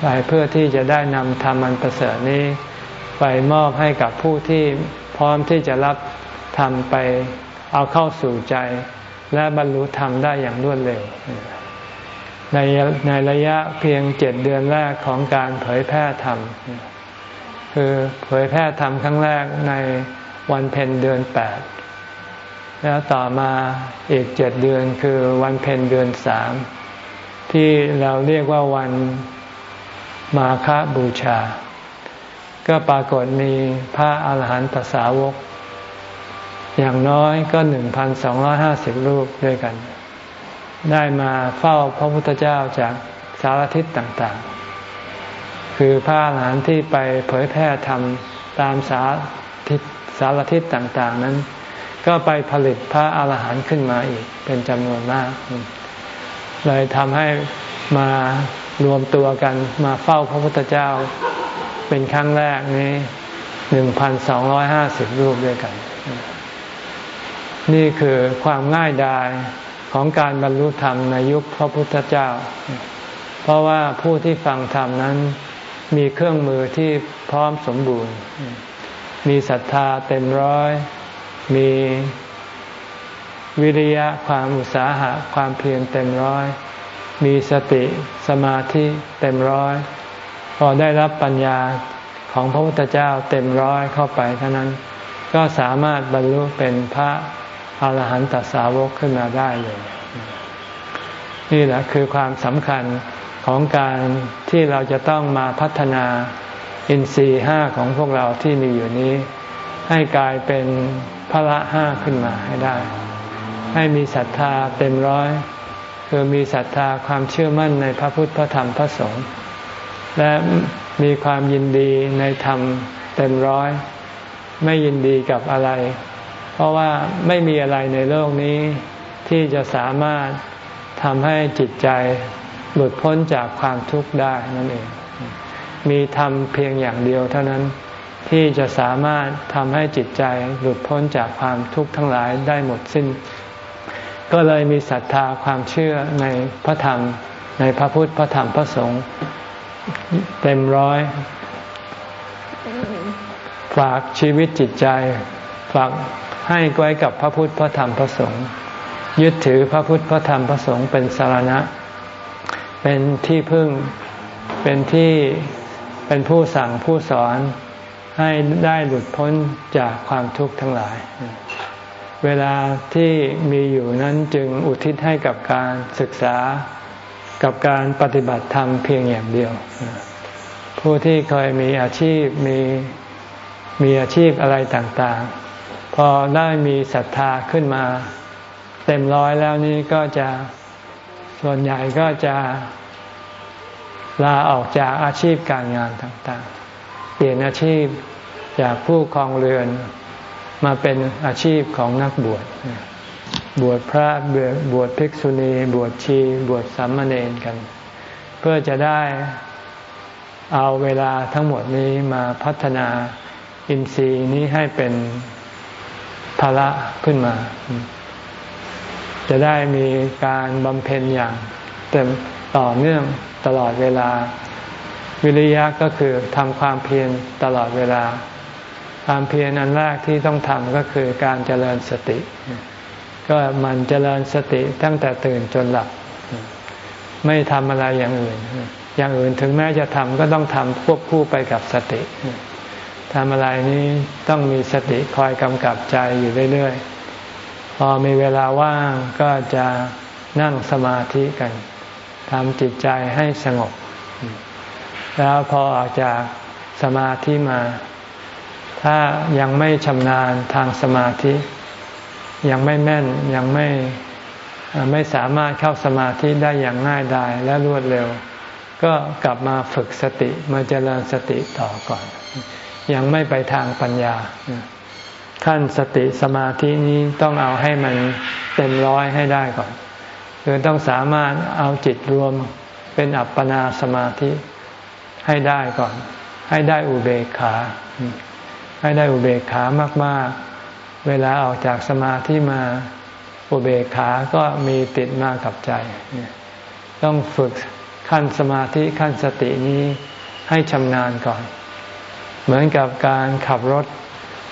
ไปเพื่อที่จะได้นำธรรมันประเสริฐนี้ ไปมอบให้กับผู้ที่พร้อมที่จะรับธรรมไปเอาเข้าสู่ใจ และบรรลุธรรมได้อย่างรวดเร็ว ในในระยะเพียงเจ็ดเดือนแรกของการเผยแพร่ธรรม คือเผยแพร่ธรรมครั้งแรกในวันเพ็ญเดือนแปด แล้วต่อมาอีกเจ็ดเดือนคือวันเพ็ญเดือนสามที่เราเรียกว่าวันมาคบูชา ก็ปรากฏมีพระอาหารหันตสาวก อย่างน้อยก็หนึ่งพันสองร้อยห้าสิบรูปด้วยกัน ได้มาเฝ้าพระพุทธเจ้าจากสารทิศต่างๆ คือพระอาหารหันต์ที่ไปเผยแพร่ธรรมตามสารทิศสารทิศต่างๆ นั้น ก็ไปผลิตพระอาหารหันต์ขึ้นมาอีกเป็นจำนวนมาก เลยทำให้มารวมตัวกันมาเฝ้าพระพุทธเจ้าเป็นครั้งแรกนี้หนึ่งพันสองร้อยห้าสิบรูปด้วยกัน นี่คือความง่ายดายของการบรรลุธรรมในยุคพระพุทธเจ้า เพราะว่าผู้ที่ฟังธรรมนั้นมีเครื่องมือที่พร้อมสมบูรณ์ มีศรัทธาเต็มร้อย มีวิริยะความอุตสาหะความเพียรเต็มร้อย มีสติสมาธิเต็มร้อย พอได้รับปัญญาของพระพุทธเจ้าเต็มร้อยเข้าไปเท่านั้น ก็สามารถบรรลุเป็นพระอาหารหันตสาวกขึ้นมาได้เลย นี่แหละคือความสำคัญของการที่เราจะต้องมาพัฒนาอินทรีย์ห้าของพวกเราที่มีอยู่นี้ ให้กลายเป็น พระห้าขึ้นมาให้ได้ ให้มีศรัทธาเต็มร้อย คือมีศรัทธาความเชื่อมั่นในพระพุทธพระธรรมพระสงฆ์และมีความยินดีในธรรมเต็มร้อย ไม่ยินดีกับอะไร เพราะว่าไม่มีอะไรในโลกนี้ ที่จะสามารถทำให้จิตใจหลุดพ้นจากความทุกข์ได้นั่นเอง มีธรรมเพียงอย่างเดียวเท่านั้น ที่จะสามารถทำให้จิตใจหลุดพ้นจากความทุกข์ทั้งหลายได้หมดสิ้น ก็เลยมีศรัทธาความเชื่อในพระธรรม ในพระพุทธพระธรรมพระสงฆ์เต็มร้อยฝากชีวิตจิตใจ ฝากให้ไว้กับพระพุทธพระธรรมพระสงฆ์ยึดถือพระพุทธพระธรรมพระสงฆ์เป็นสารณะ เป็นที่พึ่งเป็นที่เป็นผู้สั่งผู้สอน ให้ได้หลุดพ้นจากความทุกข์ทั้งหลาย เวลาที่มีอยู่นั้นจึงอุทิศให้กับการศึกษากับการปฏิบัติธรรมเพียงอย่างเดียว ผู้ที่เคยมีอาชีพมีมีอาชีพอะไรต่างๆ พอได้มีศรัทธาขึ้นมา เต็มร้อยแล้วนี่ก็จะส่วนใหญ่ก็จะลาออกจากอาชีพการงานต่างๆ เปลี่ยนอาชีพจากผู้ครองเรือนมาเป็นอาชีพของนักบวช บวชพระบวชบวชภิกษุณี บวชชี บวชสามเณรกัน เพื่อจะได้เอาเวลาทั้งหมดนี้มาพัฒนาอินทรีย์นี้ให้เป็นภาระขึ้นมา จะได้มีการบำเพ็ญอย่างเต็มต่อเนื่องตลอดเวลา วิริยะก็คือทำความเพียรตลอดเวลา ความเพียรอันแรกที่ต้องทำก็คือการเจริญสติ ก็มันเจริญสติตั้งแต่ตื่นจนหลับ ไม่ทำอะไรอย่างอื่น อย่างอื่นถึงแม้จะทำก็ต้องทำควบคู่ไปกับสติทำอะไรนี้ต้องมีสติคอยกำกับใจอยู่เรื่อยๆ พอมีเวลาว่างก็จะนั่งสมาธิกันทำจิตใจให้สงบ แล้วพอออกจากสมาธิมา ถ้ายังไม่ชำนาญทางสมาธิ ยังไม่แม่นยังไม่ไม่สามารถเข้าสมาธิได้อย่างง่ายดายและรวดเร็ว ก็กลับมาฝึกสติมาเจริญสติต่อก่อน ยังไม่ไปทางปัญญา ขั้นสติสมาธินี้ต้องเอาให้มันเต็มร้อยให้ได้ก่อน คือต้องสามารถเอาจิตรวมเป็นอัปปนาสมาธิ ให้ได้ก่อน ให้ได้อุเบกขา ให้ได้อุเบกขามาก ๆ เวลาออกจากสมาธิมาอุเบกขาก็มีติดมากับใจ ต้องฝึกขั้นสมาธิขั้นสตินี้ให้ชำนาญก่อน เหมือนกับการขับรถ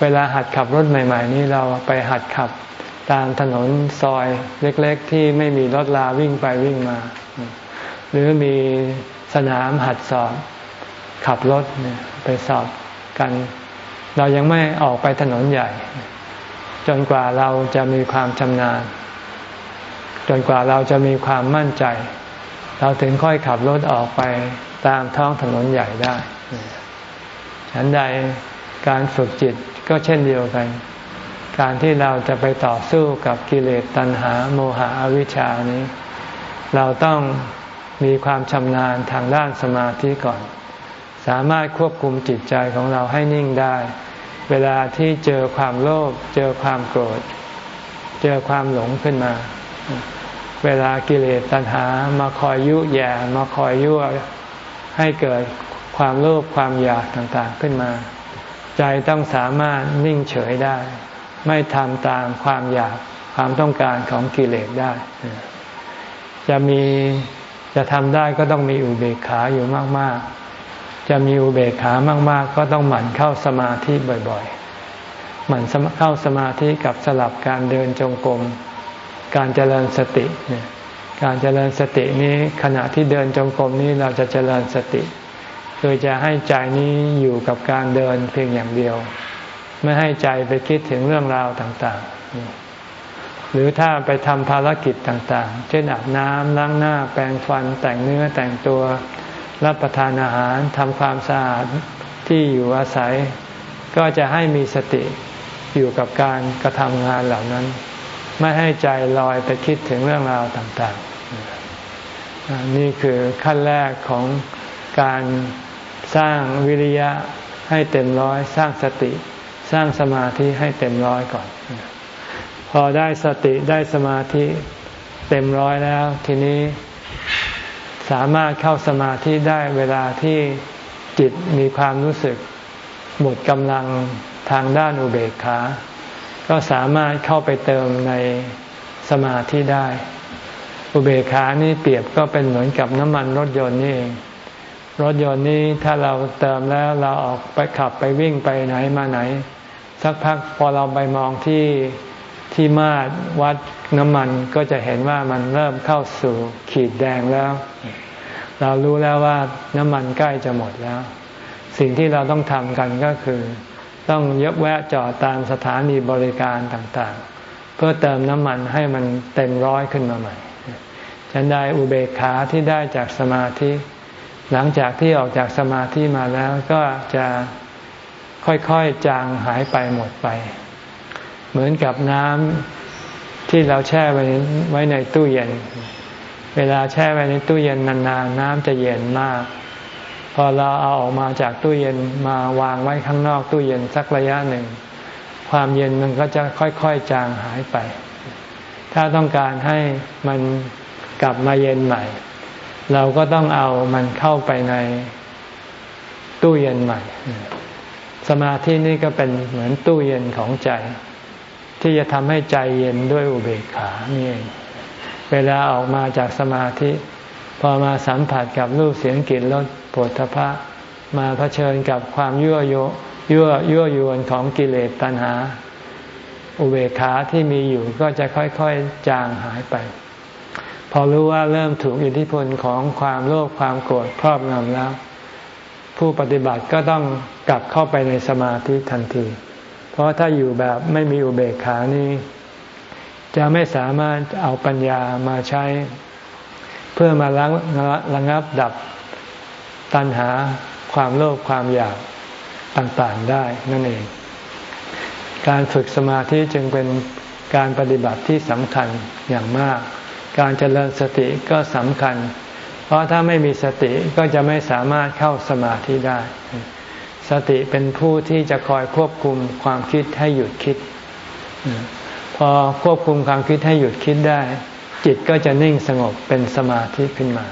เวลาหัดขับรถใหม่ ๆ นี้เราไปหัดขับตามถนนซอยเล็ก ๆ ที่ไม่มีรถลาวิ่งไปวิ่งมา หรือมีสนามหัดสอบ ขับรถไปสอบกัน เรายังไม่ออกไปถนนใหญ่ จนกว่าเราจะมีความชำนาญ จนกว่าเราจะมีความมั่นใจ เราถึงค่อยขับรถออกไปตามท้องถนนใหญ่ได้ฉันใดการฝึกจิตก็เช่นเดียวกัน การที่เราจะไปต่อสู้กับกิเลสตัณหา โมหะอวิชชานี้ เราต้องมีความชำนาญทางด้านสมาธิก่อน สามารถควบคุมจิตใจของเราให้นิ่งได้ เวลาที่เจอความโลภเจอความโกรธ เจอความหลงขึ้นมา เวลากิเลสตัณหามาคอยยุแย่มาคอยยั่วให้เกิดความโลภความอยากต่างๆขึ้นมา ใจต้องสามารถนิ่งเฉยได้ ไม่ทำตามความอยากความต้องการของกิเลสได้ จะมีจะทำได้ก็ต้องมีอุเบกขาอยู่มาก ๆ จะมีอุเบกขามาก ๆ ก็ต้องหมั่นเข้าสมาธิบ่อยๆ หมั่นเข้าสมาธิกับสลับการเดินจงกรม การเจริญสติเนี่ยการเจริญสตินี้ขณะที่เดินจงกรมนี้เราจะเจริญสติโดยจะให้ใจนี้อยู่กับการเดินเพียงอย่างเดียว ไม่ให้ใจไปคิดถึงเรื่องราวต่างๆ หรือถ้าไปทำภารกิจต่างๆ เช่นอาบน้ำล้างหน้าแปรงฟันแต่งเนื้อแต่งตัว รับประทานอาหารทำความสะอาดที่อยู่อาศัย ก็จะให้มีสติอยู่กับการกระทำงานเหล่านั้น ไม่ให้ใจลอยไปคิดถึงเรื่องราวต่างๆ นี่คือขั้นแรกของการสร้างวิริยะให้เต็มร้อย สร้างสติสร้างสมาธิให้เต็มร้อยก่อน พอได้สติได้สมาธิเต็มร้อยแล้ว ทีนี้ สามารถเข้าสมาธิได้เวลาที่จิตมีความรู้สึกหมดกำลังทางด้านอุเบกขา ก็สามารถเข้าไปเติมในสมาธิได้ อุเบกขานี่เปรียบก็เป็นเหมือนกับน้ำมันรถยนต์นี่เองรถยนต์นี้ถ้าเราเติมแล้วเราออกไปขับไปวิ่งไปไหนมาไหน สักพักพอเราไปมองที่ ที่มาตรวัดน้ำมันก็จะเห็นว่ามันเริ่มเข้าสู่ขีดแดงแล้ว เรารู้แล้วว่าน้ำมันใกล้จะหมดแล้ว สิ่งที่เราต้องทำกันก็คือ ต้องยกแวะจอดตามสถานีบริการต่างๆ เพื่อเติมน้ำมันให้มันเต็มร้อยขึ้นมาใหม่ฉันได้อุเบกขาที่ได้จากสมาธิ หลังจากที่ออกจากสมาธิมาแล้วก็จะค่อยๆจางหายไปหมดไป เหมือนกับน้ำที่เราแช่ไว้ไว้ในตู้เย็น เวลาแช่ไว้ในตู้เย็นนานๆ น้ำจะเย็นมาก พอเราเอาออกมาจากตู้เย็นมาวางไว้ข้างนอกตู้เย็นสักระยะหนึ่ง ความเย็นมันก็จะค่อยๆจางหายไป ถ้าต้องการให้มันกลับมาเย็นใหม่ เราก็ต้องเอามันเข้าไปในตู้เย็นใหม่ สมาธินี่ก็เป็นเหมือนตู้เย็นของใจ ที่จะทำให้ใจเย็นด้วยอุเบกขานี่เองเวลาออกมาจากสมาธิ พอมาสัมผัสกับรูปเสียงกลิ่นรสปวดทพะ มาเผชิญกับความยั่วโยยั่วยั่วยวนของกิเลสตัณหา อุเบกขาที่มีอยู่ก็จะค่อยๆจางหายไป พอรู้ว่าเริ่มถูกอิทธิพลของความโลภความโกรธครอบงำแล้ว ผู้ปฏิบัติก็ต้องกลับเข้าไปในสมาธิทันที เพราะถ้าอยู่แบบไม่มีอุเบกขานี้ จะไม่สามารถเอาปัญญามาใช้ เพื่อมาระระงับดับตัณหาความโลภความอยากต่างๆได้นั่นเอง การฝึกสมาธิจึงเป็นการปฏิบัติที่สำคัญอย่างมาก การเจริญสติก็สำคัญ เพราะถ้าไม่มีสติก็จะไม่สามารถเข้าสมาธิได้ สติเป็นผู้ที่จะคอยควบคุมความคิดให้หยุดคิด พอควบคุมความคิดให้หยุดคิดได้ จิตก็จะนิ่งสงบเป็นสมาธิขึ้นมา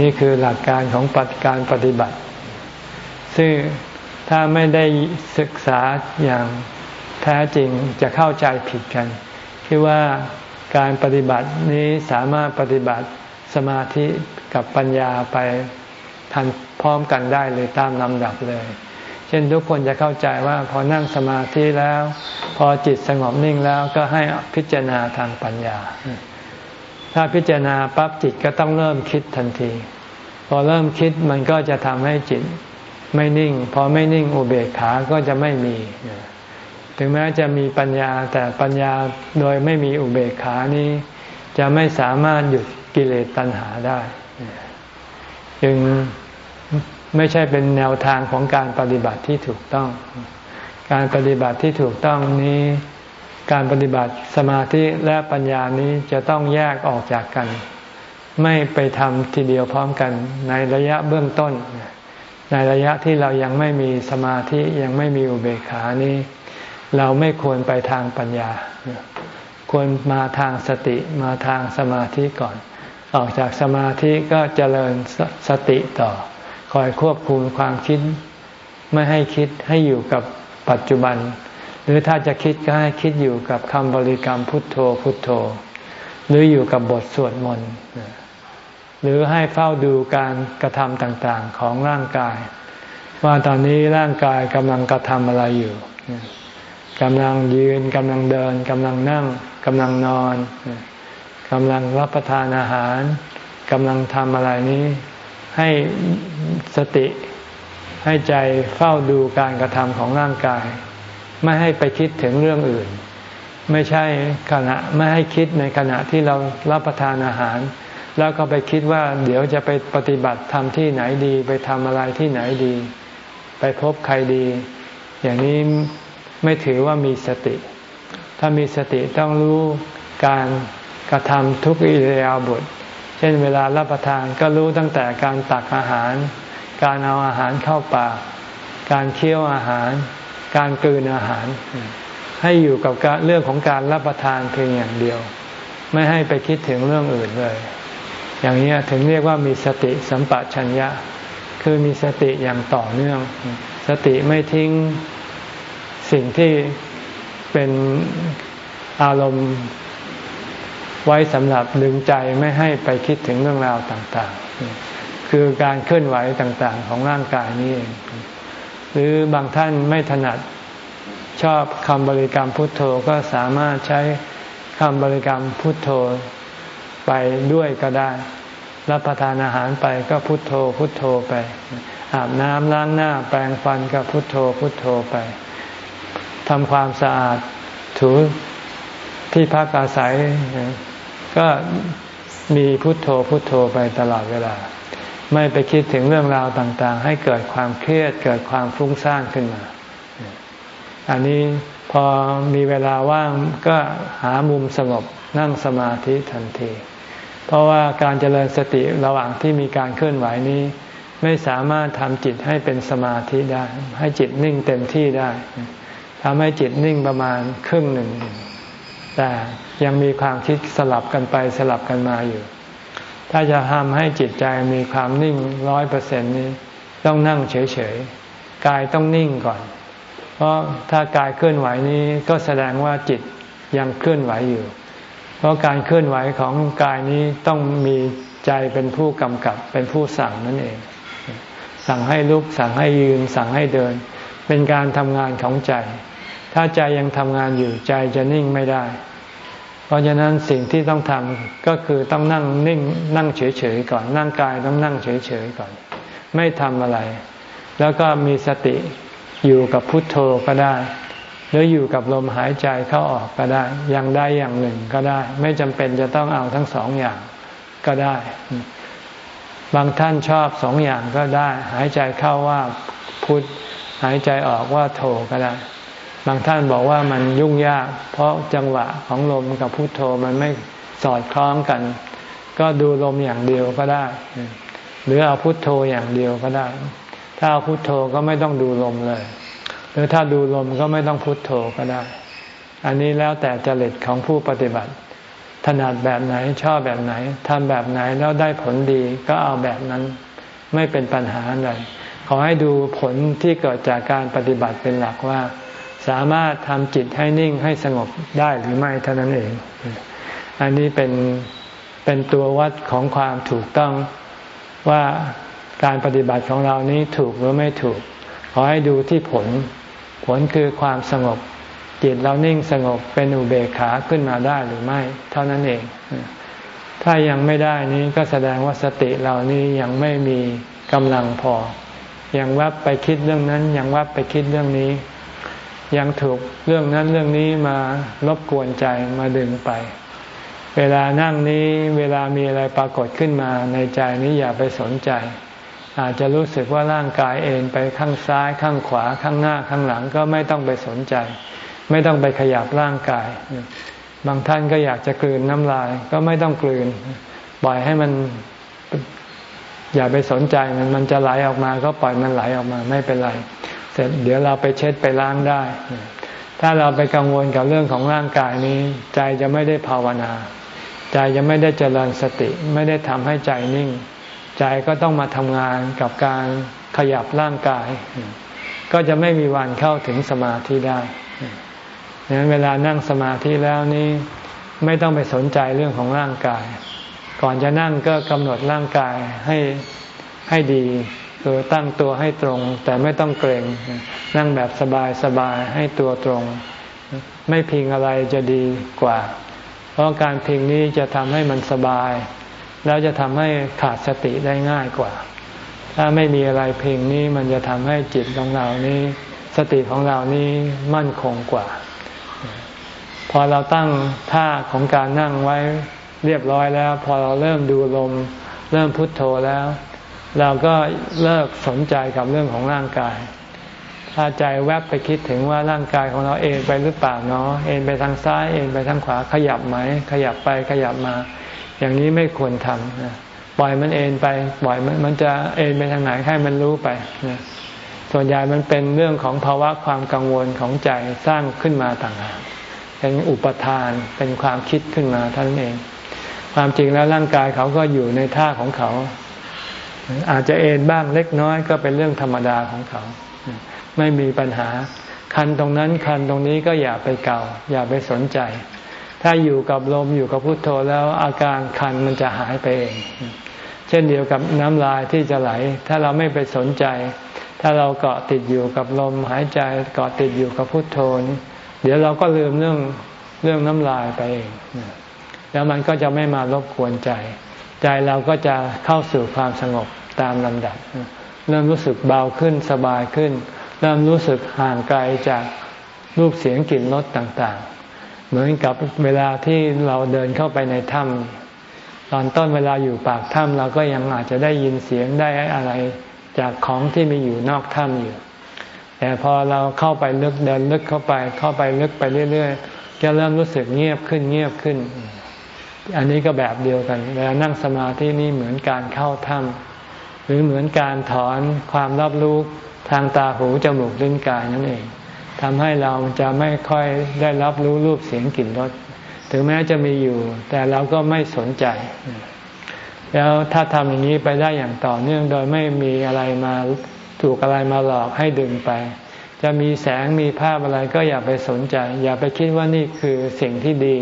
นี่คือหลักการของปฏิการปฏิบัติ ซึ่งถ้าไม่ได้ศึกษาอย่างแท้จริงจะเข้าใจผิดกันคิดว่าการปฏิบัตินี้สามารถปฏิบัติสมาธิกับปัญญาไปทัน ร้อมกันได้เลยตามลำดับเลย เช่นทุกคนจะเข้าใจว่าพอนั่งสมาธิแล้ว พอจิตสงบนิ่งแล้วก็ให้พิจารณาทางปัญญา ถ้าพิจารณาปั๊บจิตก็ต้องเริ่มคิดทันที พอเริ่มคิดมันก็จะทำให้จิตไม่นิ่ง พอไม่นิ่งอุเบกขาก็จะไม่มี ถึงแม้จะมีปัญญาแต่ปัญญาโดยไม่มีอุเบกขานี้ จะไม่สามารถหยุดกิเลสตัณหาได้ จึง ไม่ใช่เป็นแนวทางของการปฏิบัติที่ถูกต้อง การปฏิบัติที่ถูกต้องนี้ การปฏิบัติสมาธิและปัญญานี้จะต้องแยกออกจากกัน ไม่ไปทำทีเดียวพร้อมกันในระยะเบื้องต้น ในระยะที่เรายังไม่มีสมาธิยังไม่มีอุเบกขานี้ เราไม่ควรไปทางปัญญา ควรมาทางสติมาทางสมาธิก่อน ออกจากสมาธิก็เจริญสสติต่อ คอยควบคุมความคิด ไม่ให้คิดให้อยู่กับปัจจุบัน หรือถ้าจะคิดก็ให้คิดอยู่กับคำบริกรรมพุทโธพุทโธ หรืออยู่กับบทสวดมนต์หรือให้เฝ้าดูการกระทำต่างๆของร่างกาย ว่าตอนนี้ร่างกายกำลังกระทำอะไรอยู่กำลังยืนกำลังเดินกำลังนั่งกำลังนอนกำลังรับประทานอาหารกำลังทำอะไรนี้ ให้สติให้ใจเฝ้าดูการกระทำของร่างกาย ไม่ให้ไปคิดถึงเรื่องอื่น ไม่ใช่ขณะไม่ให้คิดในขณะที่เรารับประทานอาหาร แล้วก็ไปคิดว่าเดี๋ยวจะไปปฏิบัติทำที่ไหนดี ไปทำอะไรที่ไหนดี ไปพบใครดี อย่างนี้ไม่ถือว่ามีสติ ถ้ามีสติต้องรู้การกระทำทุกอิริยบถเช่นเวลารับประทานก็รู้ตั้งแต่การตักอาหาร การเอาอาหารเข้าปาก การเคี้ยวอาหาร การกลืนอาหาร ให้อยู่กับเรื่องของการรับประทานเพียงอย่างเดียว ไม่ให้ไปคิดถึงเรื่องอื่นเลย อย่างนี้ถึงเรียกว่ามีสติสัมปชัญญะ คือมีสติอย่างต่อเนื่อง สติไม่ทิ้งสิ่งที่เป็นอารมณ์ ไว้สำหรับดึงใจไม่ให้ไปคิดถึงเรื่องราวต่างๆ คือการเคลื่อนไหวต่างๆ ของร่างกายนี้เอง หรือบางท่านไม่ถนัดชอบคำบริกรรมพุทโธก็สามารถใช้คำบริกรรมพุทโธไปด้วยก็ได้ รับประทานอาหารไปก็พุทโธพุทโธไป อาบน้ำล้างหน้าแปรงฟันก็พุทโธพุทโธไปทำความสะอาดถูที่พักอาศัย ก็มีพุทโธพุทโธไปตลอดเวลา ไม่ไปคิดถึงเรื่องราวต่างๆ ให้เกิดความเครียดเกิดความฟุ้งซ่านขึ้นมา อันนี้พอมีเวลาว่างก็หามุมสงบนั่งสมาธิทันที เพราะว่าการเจริญสติระหว่างที่มีการเคลื่อนไหวนี้ ไม่สามารถทำจิตให้เป็นสมาธิได้ ให้จิตนิ่งเต็มที่ได้ทำให้จิตนิ่งประมาณครึ่งหนึ่ง แต่ ยังมีความคิดสลับกันไปสลับกันมาอยู่ ถ้าจะทำให้จิตใจมีความนิ่งร้อยเปอร์เซ็นต์นี้ ต้องนั่งเฉยๆ กายต้องนิ่งก่อน เพราะถ้ากายเคลื่อนไหวนี้ก็แสดงว่าจิตยังเคลื่อนไหวอยู่ เพราะการเคลื่อนไหวของกายนี้ต้องมีใจเป็นผู้กำกับเป็นผู้สั่งนั่นเอง สั่งให้ลุก สั่งให้ยืน สั่งให้เดิน เป็นการทำงานของใจ ถ้าใจยังทำงานอยู่ใจจะนิ่งไม่ได้ เพราะฉะนั้นสิ่งที่ต้องทำก็คือต้องนั่งนิ่งนั่งเฉยๆก่อนนั่งกายต้องนั่งเฉยๆก่อน ไม่ทำอะไร แล้วก็มีสติอยู่กับพุทโธก็ได้ หรืออยู่กับลมหายใจเข้าออกก็ได้ อย่างใดอย่างหนึ่งก็ได้ ไม่จำเป็นจะต้องเอาทั้งสองอย่างก็ได้ บางท่านชอบสองอย่างก็ได้ หายใจเข้าว่าพุทหายใจออกว่าโธก็ได้ บางท่านบอกว่ามันยุ่งยาก เพราะจังหวะของลมกับพุทโธมันไม่สอดคล้องกัน ก็ดูลมอย่างเดียวก็ได้ หรือเอาพุทโธอย่างเดียวก็ได้ ถ้าเอาพุทโธก็ไม่ต้องดูลมเลย หรือถ้าดูลมก็ไม่ต้องพุทโธก็ได้ อันนี้แล้วแต่จริตของผู้ปฏิบัติ ถนัดแบบไหนชอบแบบไหนทำแบบไหนแล้วได้ผลดีก็เอาแบบนั้นไม่เป็นปัญหาอะไรขอให้ดูผลที่เกิดจากการปฏิบัติเป็นหลักว่า สามารถทำจิตให้นิ่งให้สงบได้หรือไม่เท่านั้นเอง อันนี้เป็นเป็นตัววัดของความถูกต้องว่าการปฏิบัติของเรานี้ถูกหรือไม่ถูก ขอให้ดูที่ผล ผลคือความสงบ จิตเรานิ่งสงบเป็นอุเบกขาขึ้นมาได้หรือไม่ เท่านั้นเอง ถ้ายังไม่ได้นี้ก็แสดงว่าสติเรานี้ยังไม่มีกำลังพอ ยังวับไปคิดเรื่องนั้น ยังวับไปคิดเรื่องนี้ ยังถูกเรื่องนั้นเรื่องนี้มารบกวนใจมาดึงไป เวลานั่งนี้เวลามีอะไรปรากฏขึ้นมาในใจนี้อย่าไปสนใจ อาจจะรู้สึกว่าร่างกายเองไปข้างซ้ายข้างขวาข้างหน้าข้างหลังก็ไม่ต้องไปสนใจ ไม่ต้องไปขยับร่างกาย บางท่านก็อยากจะกลืนน้ำลายก็ไม่ต้องกลืนปล่อยให้มันอย่าไปสนใจมันมันจะไหลออกมาก็ปล่อยมันไหลออกมาไม่เป็นไร เสร็จเดี๋ยวเราไปเช็ดไปล้างได้ ถ้าเราไปกังวลกับเรื่องของร่างกายนี้ ใจจะไม่ได้ภาวนา ใจจะไม่ได้เจริญสติ ไม่ได้ทำให้ใจนิ่ง ใจก็ต้องมาทำงานกับการขยับร่างกาย ก็จะไม่มีวันเข้าถึงสมาธิได้ดังนั้นเวลานั่งสมาธิแล้วนี้ไม่ต้องไปสนใจเรื่องของร่างกาย ก่อนจะนั่งก็กำหนดร่างกายให้ให้ดี คือตั้งตัวให้ตรง แต่ไม่ต้องเกรงนั่งแบบสบายสบายให้ตัวตรง ไม่พิงอะไรจะดีกว่า เพราะการพิงนี้จะทำให้มันสบาย แล้วจะทำให้ขาดสติได้ง่ายกว่า ถ้าไม่มีอะไรพียงนี้มันจะทำให้จิตของเรานี้ สติของเรานี้มั่นคงกว่า พอเราตั้งท่าของการนั่งไว้เรียบร้อยแล้ว พอเราเริ่มดูลม เริ่มพุทโธแล้ว เราก็เลิกสนใจกับเรื่องของร่างกาย ถ้าใจแวบไปคิดถึงว่าร่างกายของเราเอ็นไปหรือเปล่าเนาะเอ็นไปทางซ้ายเอ็นไปทางขวาขยับไหม ขยับไปขยับมา อย่างนี้ไม่ควรทำนะปล่อยมันเอ็นไปปล่อยมันมันจะเอ็นไปทางไหนให้มันรู้ไปนะส่วนใหญ่มันเป็นเรื่องของภาวะความกังวลของใจสร้างขึ้นมาต่างหากเป็นอุปทานเป็นความคิดขึ้นมาท่านเอง ความจริงแล้วร่างกายเขาก็อยู่ในท่าของเขา อาจจะเอ็นบ้างเล็กน้อยก็เป็นเรื่องธรรมดาของเขา ไม่มีปัญหา คันตรงนั้นคันตรงนี้ก็อย่าไปเกาอย่าไปสนใจ ถ้าอยู่กับลมอยู่กับพุโทโธแล้วอาการคันมันจะหายไปเอง เช่นเดียวกับน้ำลายที่จะไหล ถ้าเราไม่ไปสนใจ ถ้าเราเกาะติดอยู่กับลมหายใจเกาะติดอยู่กับพุทโธเดี๋ยวเราก็ลืมเรื่องเรื่องน้ำลายไปเอง แล้วมันก็จะไม่มารบกวนใจ ใจเราก็จะเข้าสู่ความสงบตามลำดับ เริ่มรู้สึกเบาขึ้นสบายขึ้น เริ่มรู้สึกห่างไกลจากรูปเสียงกลิ่นรสต่างๆ เหมือนกับเวลาที่เราเดินเข้าไปในถ้ำตอนต้นเวลาอยู่ปากถ้ำเราก็ยังอาจจะได้ยินเสียงได้อะไรจากของที่มีอยู่นอกถ้ำอยู่ แต่พอเราเข้าไปลึกเดินลึกเข้าไป เข้าไปลึกไปเรื่อยๆจะเริ่มรู้สึกเงียบขึ้นเงียบขึ้น อันนี้ก็แบบเดียวกันเวลานั่งสมาธินี่เหมือนการเข้าถ้ำหรือเหมือนการถอนความรับรู้ทางตาหูจมูกลิ้นกายนั่นเองทำให้เราจะไม่ค่อยได้รับรู้รูปเสียงกลิ่นรสถึงแม้จะมีอยู่ แต่เราก็ไม่สนใจ แล้วถ้าทำอย่างนี้ไปได้อย่างต่อเนื่องโดยไม่มีอะไรมาถูกอะไรมาหลอกให้ดึงไป จะมีแสงมีภาพอะไรก็อย่าไปสนใจ อย่าไปคิดว่านี่คือสิ่งที่ดี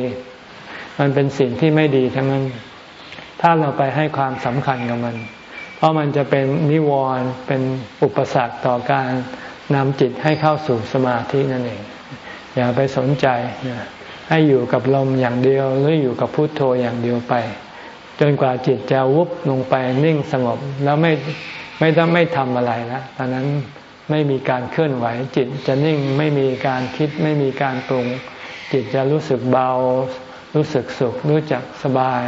มันเป็นสิ่งที่ไม่ดีทั้งนั้น ถ้าเราไปให้ความสำคัญกับมัน เพราะมันจะเป็นนิวรณ์เป็นอุปสรรคต่อการนำจิตให้เข้าสู่สมาธินั่นเอง อย่าไปสนใจ ให้อยู่กับลมอย่างเดียว หรืออยู่กับพุโทโธอย่างเดียวไป จนกว่าจิตจะวุบลงไปนิ่งสงบแล้วไม่ไม่ต้องไม่ทำอะไรแล้วตอนนั้นไม่มีการเคลื่อนไหวจิตจะนิ่งไม่มีการคิดไม่มีการปรุง จิตจะรู้สึกเบา รู้สึกสุขรู้จักสบาย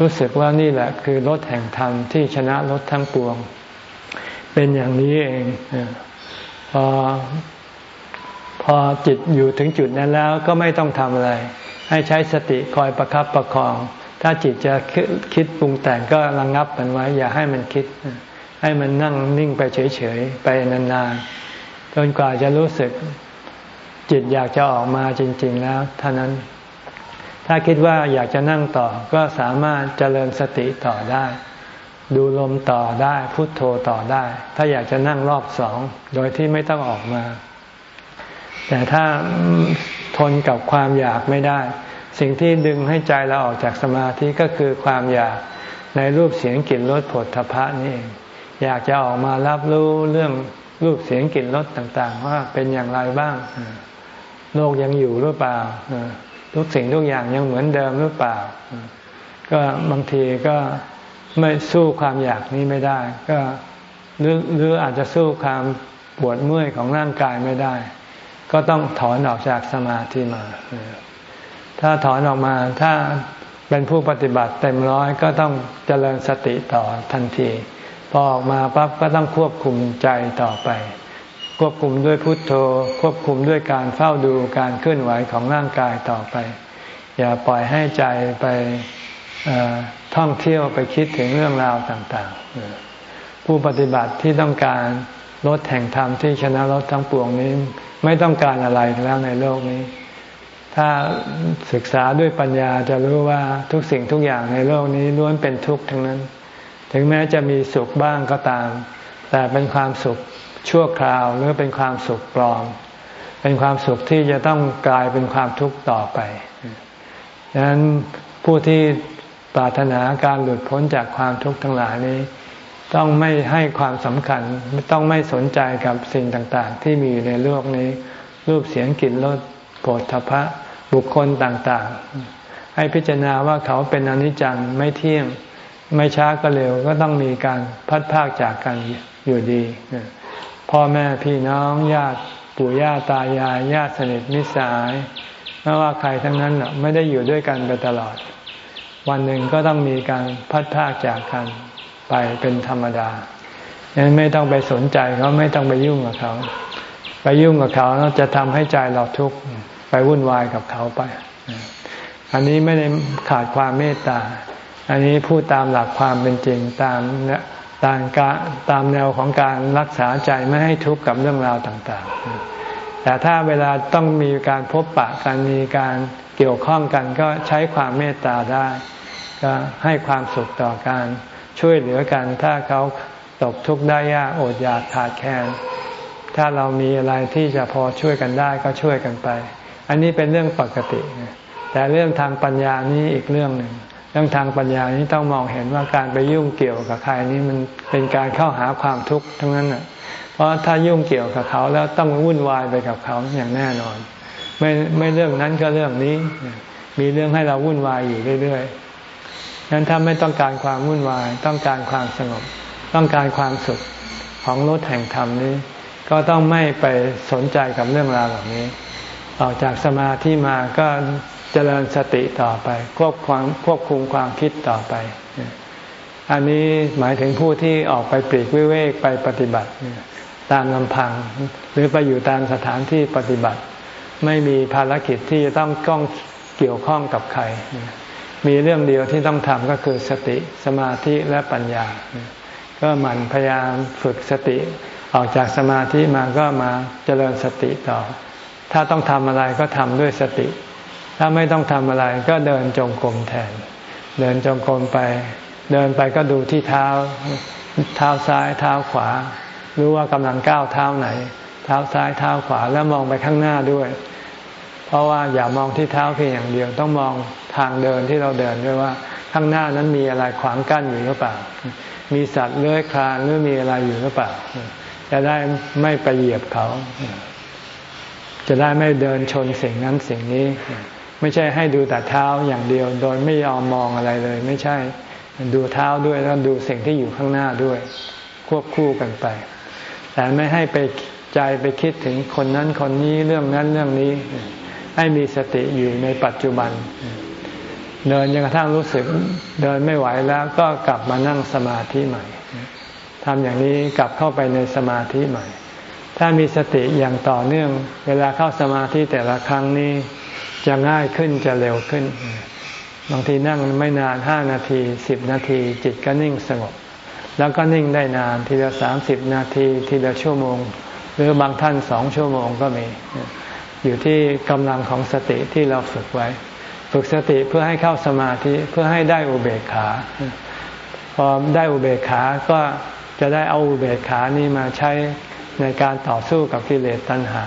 รู้สึกว่านี่แหละคือรถแห่งธรรมที่ชนะรถทั้งปวง เป็นอย่างนี้เองพอพอจิตอยู่ถึงจุดนั้นแล้วก็ไม่ต้องทำอะไร ให้ใช้สติคอยประครับประคอง ถ้าจิตจะคิดปรุงแต่งก็ระงงับมันไว้ อย่าให้มันคิด ให้มันนั่งนิ่งไปเฉยๆ ไปนานๆจนกว่าจะรู้สึกจิตอยากจะออกมาจริง ๆ แล้วเท่านั้น ถ้าคิดว่าอยากจะนั่งต่อก็สามารถเจริญสติต่อได้ ดูลมต่อได้พุทโธต่อได้ ถ้าอยากจะนั่งรอบสองโดยที่ไม่ต้องออกมา แต่ถ้าทนกับความอยากไม่ได้ สิ่งที่ดึงให้ใจเราออกจากสมาธิก็คือความอยากในรูปเสียงกลิ่นรสผลทพะนี่เองอยากจะออกมารับรู้เรื่องรูปเสียงกลิ่นรสต่าง ๆ ว่าเป็นอย่างไรบ้าง โลกยังอยู่หรือเปล่า ทุกสิ่งทุกอย่างยังเหมือนเดิมหรือเปล่า ก็บางทีก็ไม่สู้ความอยากนี้ไม่ได้ ก็หรือหรืออาจจะสู้ความปวดเมื่อยของร่างกายไม่ได้ ก็ต้องถอนออกจากสมาธิมา ถ้าถอนออกมาถ้าเป็นผู้ปฏิบัติเต็มร้อยก็ต้องเจริญสติต่อทันที พอออกมาปั๊บก็ต้องควบคุมใจต่อไป ควบคุมด้วยพุทโธ ควบคุมด้วยการเฝ้าดูการเคลื่อนไหวของร่างกายต่อไป อย่าปล่อยให้ใจไปท่องเที่ยวไปคิดถึงเรื่องราวต่างๆ ผู้ปฏิบัติที่ต้องการลดแห่งธรรมที่ชนะลดทั้งปวงนี้ ไม่ต้องการอะไรแล้วในโลกนี้ ถ้าศึกษาด้วยปัญญาจะรู้ว่าทุกสิ่งทุกอย่างในโลกนี้ล้วนเป็นทุกข์ทั้งนั้น ถึงแม้จะมีสุขบ้างก็ตาม แต่เป็นความสุข ชั่วคราวหรือเป็นความสุขปลอม เป็นความสุขที่จะต้องกลายเป็นความทุกข์ต่อไปดังนั้นผู้ที่ปรารถนาการหลุดพ้นจากความทุกข์ทั้งหลายนี้ ต้องไม่ให้ความสำคัญต้องไม่สนใจกับสิ่งต่างๆ ที่มีอยู่ในโลกนี้ รูปเสียงกลิ่นรสโผฏฐพะบุคคลต่างๆ ให้พิจารณาว่าเขาเป็นอนิจจังไม่เที่ยง ไม่ช้าก็เร็วก็ต้องมีการพัดพากจากกันอยู่ดี พ่อแม่พี่น้องญาติปู่ย่าตายายญาติสนิทมิสายไม่ว่าใครทั้งนั้นไม่ได้อยู่ด้วยกันไปตลอด วันหนึ่งก็ต้องมีการพัดพากจากกันไปเป็นธรรมดาดังนั้นไม่ต้องไปสนใจเขาไม่ต้องไปยุ่งกับเขา ไปยุ่งกับเขาแล้วจะทำให้ใจเราทุกข์ไปวุ่นวายกับเขาไป อันนี้ไม่ได้ขาดความเมตตา อันนี้พูดตามหลักความเป็นจริงตาม ตามกาตามแนวของการรักษาใจไม่ให้ทุกข์กับเรื่องราวต่างๆ แต่ถ้าเวลาต้องมีการพบปะกันมีการเกี่ยวข้องกันก็ใช้ความเมตตาได้ ก็ให้ความสุขต่อการช่วยเหลือกัน ถ้าเขาตกทุกข์ได้ยากอดอยากขาดแคลนถ้าเรามีอะไรที่จะพอช่วยกันได้ก็ช่วยกันไป อันนี้เป็นเรื่องปกติ แต่เรื่องทางปัญญานี้อีกเรื่องหนึ่ง เรื่องทางปัญญานี้ต้องมองเห็นว่าการไปยุ่งเกี่ยวกับใครนี้มันเป็นการเข้าหาความทุกข์ทั้งนั้นอะเพราะถ้ายุ่งเกี่ยวกับเขาแล้วต้องวุ่นวายไปกับเขาอย่างแน่นอน ไม่ไม่เรื่องนั้นก็เรื่องนี้ มีเรื่องให้เราวุ่นวายอยู่เรื่อยๆนั้นถ้าไม่ต้องการความวุ่นวาย ต้องการความสงบ ต้องการความสุขของรถแห่งธรรมนี้ ก็ต้องไม่ไปสนใจกับเรื่องราวเหล่านี้ ออกจากสมาธิมาก็ เจริญสติต่อไป ควบความควบคุมความคิดต่อไป อันนี้หมายถึงผู้ที่ออกไปปลีกวิเวกไปปฏิบัติ ตามลำพัง หรือไปอยู่ตามสถานที่ปฏิบัติ ไม่มีภารกิจที่จะต้องก้องเกี่ยวข้องกับใคร มีเรื่องเดียวที่ต้องทำก็คือสติสมาธิและปัญญา ก็หมั่นพยายามฝึกสติออกจากสมาธิมาก็มาเจริญสติต่อ ถ้าต้องทำอะไรก็ทำด้วยสติ ถ้าไม่ต้องทำอะไรก็เดินจงกรมแทน เดินจงกรมไป เดินไปก็ดูที่เท้า เท้าซ้ายเท้าขวา รู้ว่ากำลังก้าวเท้าไหน เท้าซ้ายเท้าขวาแล้วมองไปข้างหน้าด้วย เพราะว่าอย่ามองที่เท้าเพียงอย่างเดียวต้องมองทางเดินที่เราเดินด้วยว่าข้างหน้านั้นมีอะไรขวางกั้นอยู่หรือเปล่า มีสัตว์เลื้อยคลานหรือมีอะไรอยู่หรือเปล่า จะได้ไม่ไปเหยียบเขา จะได้ไม่เดินชนสิ่งนั้นสิ่งนี้ ไม่ใช่ให้ดูแต่เท้าอย่างเดียว โดยไม่ยอมมองอะไรเลย ไม่ใช่ดูเท้าด้วยแล้วดูสิ่งที่อยู่ข้างหน้าด้วย ควบคู่กันไป แต่ไม่ให้ไปใจไปคิดถึงคนนั้นคนนี้เรื่องนั้นเรื่องนี้ ให้มีสติอยู่ในปัจจุบัน เดินจนกระทั่งรู้สึกเดินไม่ไหวแล้วก็กลับมานั่งสมาธิใหม่ทำอย่างนี้กลับเข้าไปในสมาธิใหม่ ถ้ามีสติอย่างต่อเนื่อง เวลาเข้าสมาธิแต่ละครั้งนี้ จะง่ายขึ้นจะเร็วขึ้น บางทีนั่งไม่นานห้านาทีสิบนาที จิตก็นิ่งสงบ แล้วก็นิ่งได้นานทีละสามสิบนาทีทีละชั่วโมง หรือบางท่านสองชั่วโมงก็มี อยู่ที่กำลังของสติที่เราฝึกไว้ ฝึกสติเพื่อให้เข้าสมาธิเพื่อให้ได้อุเบกขา พอได้อุเบกขาก็จะได้เอาอุเบกขานี้มาใช้ในการต่อสู้กับกิเลสตัณหา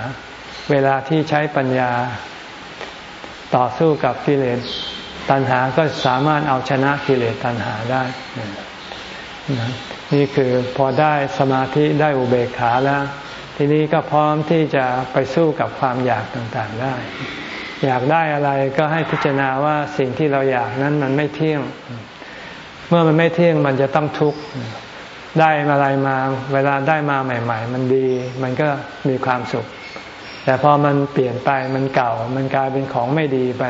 เวลาที่ใช้ปัญญา ต่อสู้กับกิเลสตัณหาก็สามารถเอาชนะกิเลสตัณหาได้ นี่คือพอได้สมาธิได้อุเบกขาแล้ว ทีนี้ก็พร้อมที่จะไปสู้กับความอยากต่างๆได้ อยากได้อะไรก็ให้พิจารณาว่าสิ่งที่เราอยากนั้นมันไม่เที่ยง เมื่อมันไม่เที่ยงมันจะต้องทุกข์ได้อะไรมา เวลาได้มาใหม่ ๆ มันดี มันก็มีความสุข แต่พอมันเปลี่ยนไปมันเก่า มันกลายเป็นของไม่ดีไป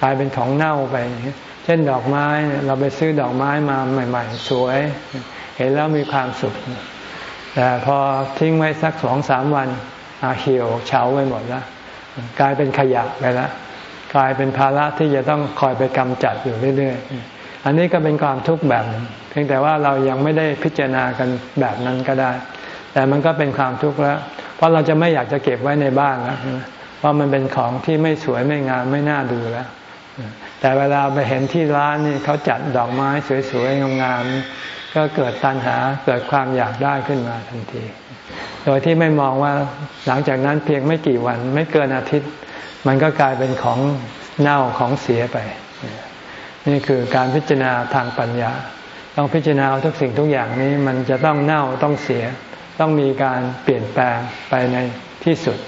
กลายเป็นของเน่าไป เช่นดอกไม้เราไปซื้อดอกไม้มาใหม่ ๆ สวย เห็นแล้วมีความสุข แต่พอทิ้งไว้สักสองสามวันอาเหี่ยวเฉาไปหมดแล้วกลายเป็นขยะไปแล้วกลายเป็นภาระที่จะต้องคอยไปกำจัดอยู่เรื่อยๆ อันนี้ก็เป็นความทุกข์แบบนึงเพียงแต่ว่าเรายังไม่ได้พิจารณากันแบบนั้นก็ได้ แต่มันก็เป็นความทุกข์แล้ว เพราะเราจะไม่อยากจะเก็บไว้ในบ้านแล้วเพราะมันเป็นของที่ไม่สวยไม่งามไม่น่าดูแล้ว แต่เวลาไปเห็นที่ร้านนี่เขาจัดดอกไม้สวยๆงามๆก็เกิดตัณหาเกิดความอยากได้ขึ้นมาทันที โดยที่ไม่มองว่าหลังจากนั้นเพียงไม่กี่วันไม่เกินอาทิตย์ มันก็กลายเป็นของเน่าของเสียไป นี่คือการพิจารณาทางปัญญา ต้องพิจารณาทุกสิ่งทุกอย่างนี้มันจะต้องเน่าต้องเสีย ต้องมีการเปลี่ยนแปลงไปในที่สุด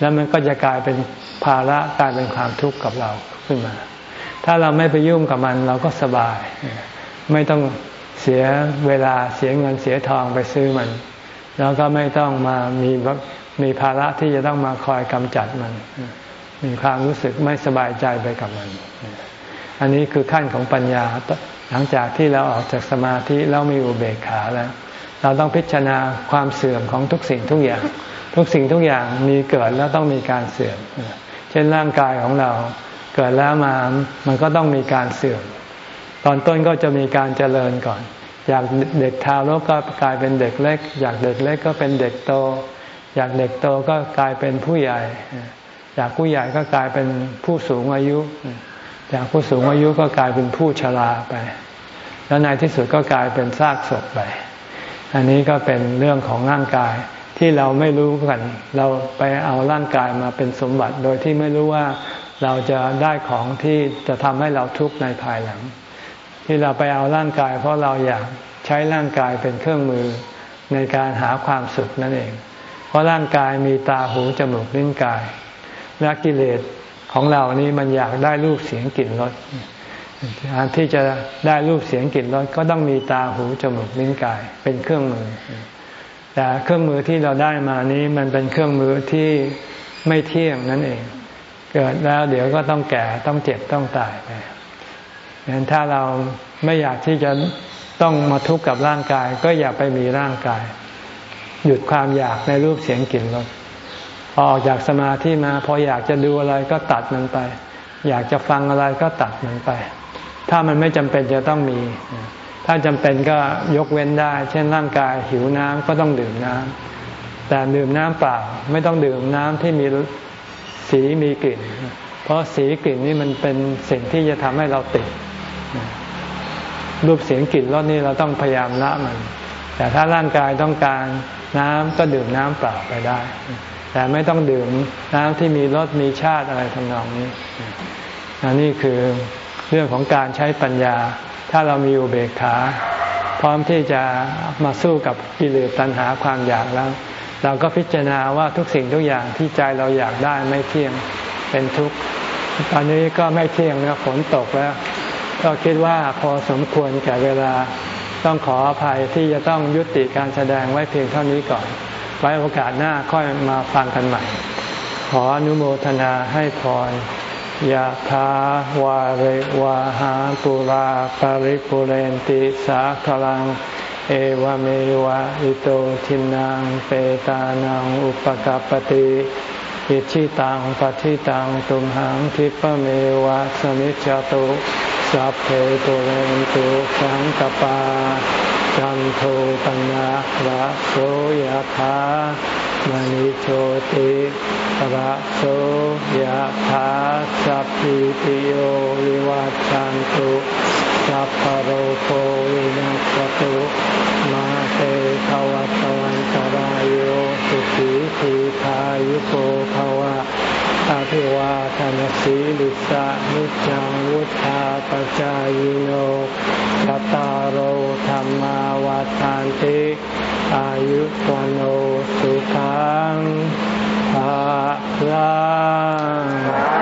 แล้วมันก็จะกลายเป็นภาระกลายเป็นความทุกข์กับเราขึ้นมา ถ้าเราไม่ไปยุ่งกับมันเราก็สบาย ไม่ต้องเสียเวลาเสียเงินเสียทองไปซื้อมัน แล้วก็ไม่ต้องมามีมีภาระที่จะต้องมาคอยกำจัดมัน มีความรู้สึกไม่สบายใจไปกับมัน อันนี้คือขั้นของปัญญาหลังจากที่เราออกจากสมาธิแล้วมีอุเบกขาแล้ว เราต้องพิจารณาความเสื่อมของทุกสิ่งทุกอย่าง ทุกสิ่งทุกอย่างมีเกิดแล้วต้องมีการเสื่อม เช่นร่างกายของเราเกิดแล้วมา มันก็ต้องมีการเสื่อม ตอนต้นก็จะมีการเจริญก่อน อยากเด็กทารกก็กลายเป็นเด็กเล็ก อยากเด็กเล็กก็เป็นเด็กโต อยากเด็กโตก็กลายเป็นผู้ใหญ่ อยากผู้ใหญ่ก็กลายเป็นผู้สูงอายุ อยากผู้สูงอายุก็กลายเป็นผู้ชราไป แล้วในที่สุดก็กลายเป็นซากศพไป อันนี้ก็เป็นเรื่องของร่างกายที่เราไม่รู้กัน เราไปเอาร่างกายมาเป็นสมบัติ โดยที่ไม่รู้ว่าเราจะได้ของที่จะทำให้เราทุกข์ในภายหลัง ที่เราไปเอาร่างกาย เพราะเราอยากใช้ร่างกายเป็นเครื่องมือในการหาความสุขนั่นเอง เพราะร่างกายมีตาหูจมูกลิ้นกายและกิเลสของเรานี้มันอยากได้รูปเสียงกลิ่นรส การที่จะได้รูปเสียงกลิ่นรสก็ต้องมีตาหูจมูกลิ้นกายเป็นเครื่องมือ แต่เครื่องมือที่เราได้มานี้มันเป็นเครื่องมือที่ไม่เที่ยงนั่นเอง เกิดแล้วเดี๋ยวก็ต้องแก่ต้องเจ็บต้องตายไปดังนั้นถ้าเราไม่อยากที่จะต้องมาทุกข์กับร่างกาย ก็อย่าไปมีร่างกาย หยุดความอยากในรูปเสียงกลิ่นรสพอออกจากสมาธิมาพออยากจะดูอะไรก็ตัดมันไป อยากจะฟังอะไรก็ตัดมันไป ถ้ามันไม่จำเป็นจะต้องมี ถ้าจำเป็นก็ยกเว้นได้ เช่นร่างกายหิวน้ำก็ต้องดื่มน้ำแต่ดื่มน้ำเปล่าไม่ต้องดื่มน้ำที่มีสีมีกลิ่น เพราะสีกลิ่นนี่มันเป็นสิ่งที่จะทำให้เราติดรูปเสียงกลิ่นรสนี่เราต้องพยายามละมัน แต่ถ้าร่างกายต้องการน้ำก็ดื่มน้ำเปล่าไปได้ แต่ไม่ต้องดื่มน้ำที่มีรสมีชาติอะไรทำนองนี้อันนี้คือ เรื่องของการใช้ปัญญา ถ้าเรามีอุเบกขา พร้อมที่จะมาสู้กับกิเลสตัณหาความอยากแล้ว เราก็พิจารณาว่าทุกสิ่งทุกอย่างที่ใจเราอยากได้ไม่เที่ยงเป็นทุกข์ตอนนี้ก็ไม่เที่ยงแล้วฝนตกแล้ว ก็คิดว่าพอสมควรแก่เวลาต้องขออภัยที่จะต้องยุติการแสดงไว้เพียงเท่านี้ก่อน ไว้โอกาสหน้าค่อยมาฟังกันใหม่ ขออนุโมทนาให้พร ยะถาวาริวาหาปุราปาริปุเรนติสาคะรัง เอวะเมวะอิโตทินนังเปตานังอุปะกัปปะติอิจฉิตังปัตถิตังตุมหัง ขิปปะเมวะ สะมิชฌะตุสัพเพ ปูเรนตุสังกัปปาจันโทปัณณะระโสยะถา มะณิโชติระโสยะถาสัพพีติโยวิวัจจันตุสัพพโรโควินัสตุมาเตภวัตวันตายโยสุขีทีขายุโกภวะ อาภิวาทานสีลิสะนิจังวุธาปจายโนกตาโรธรรมาวาทานติอายุวันโอสุขังภาลัง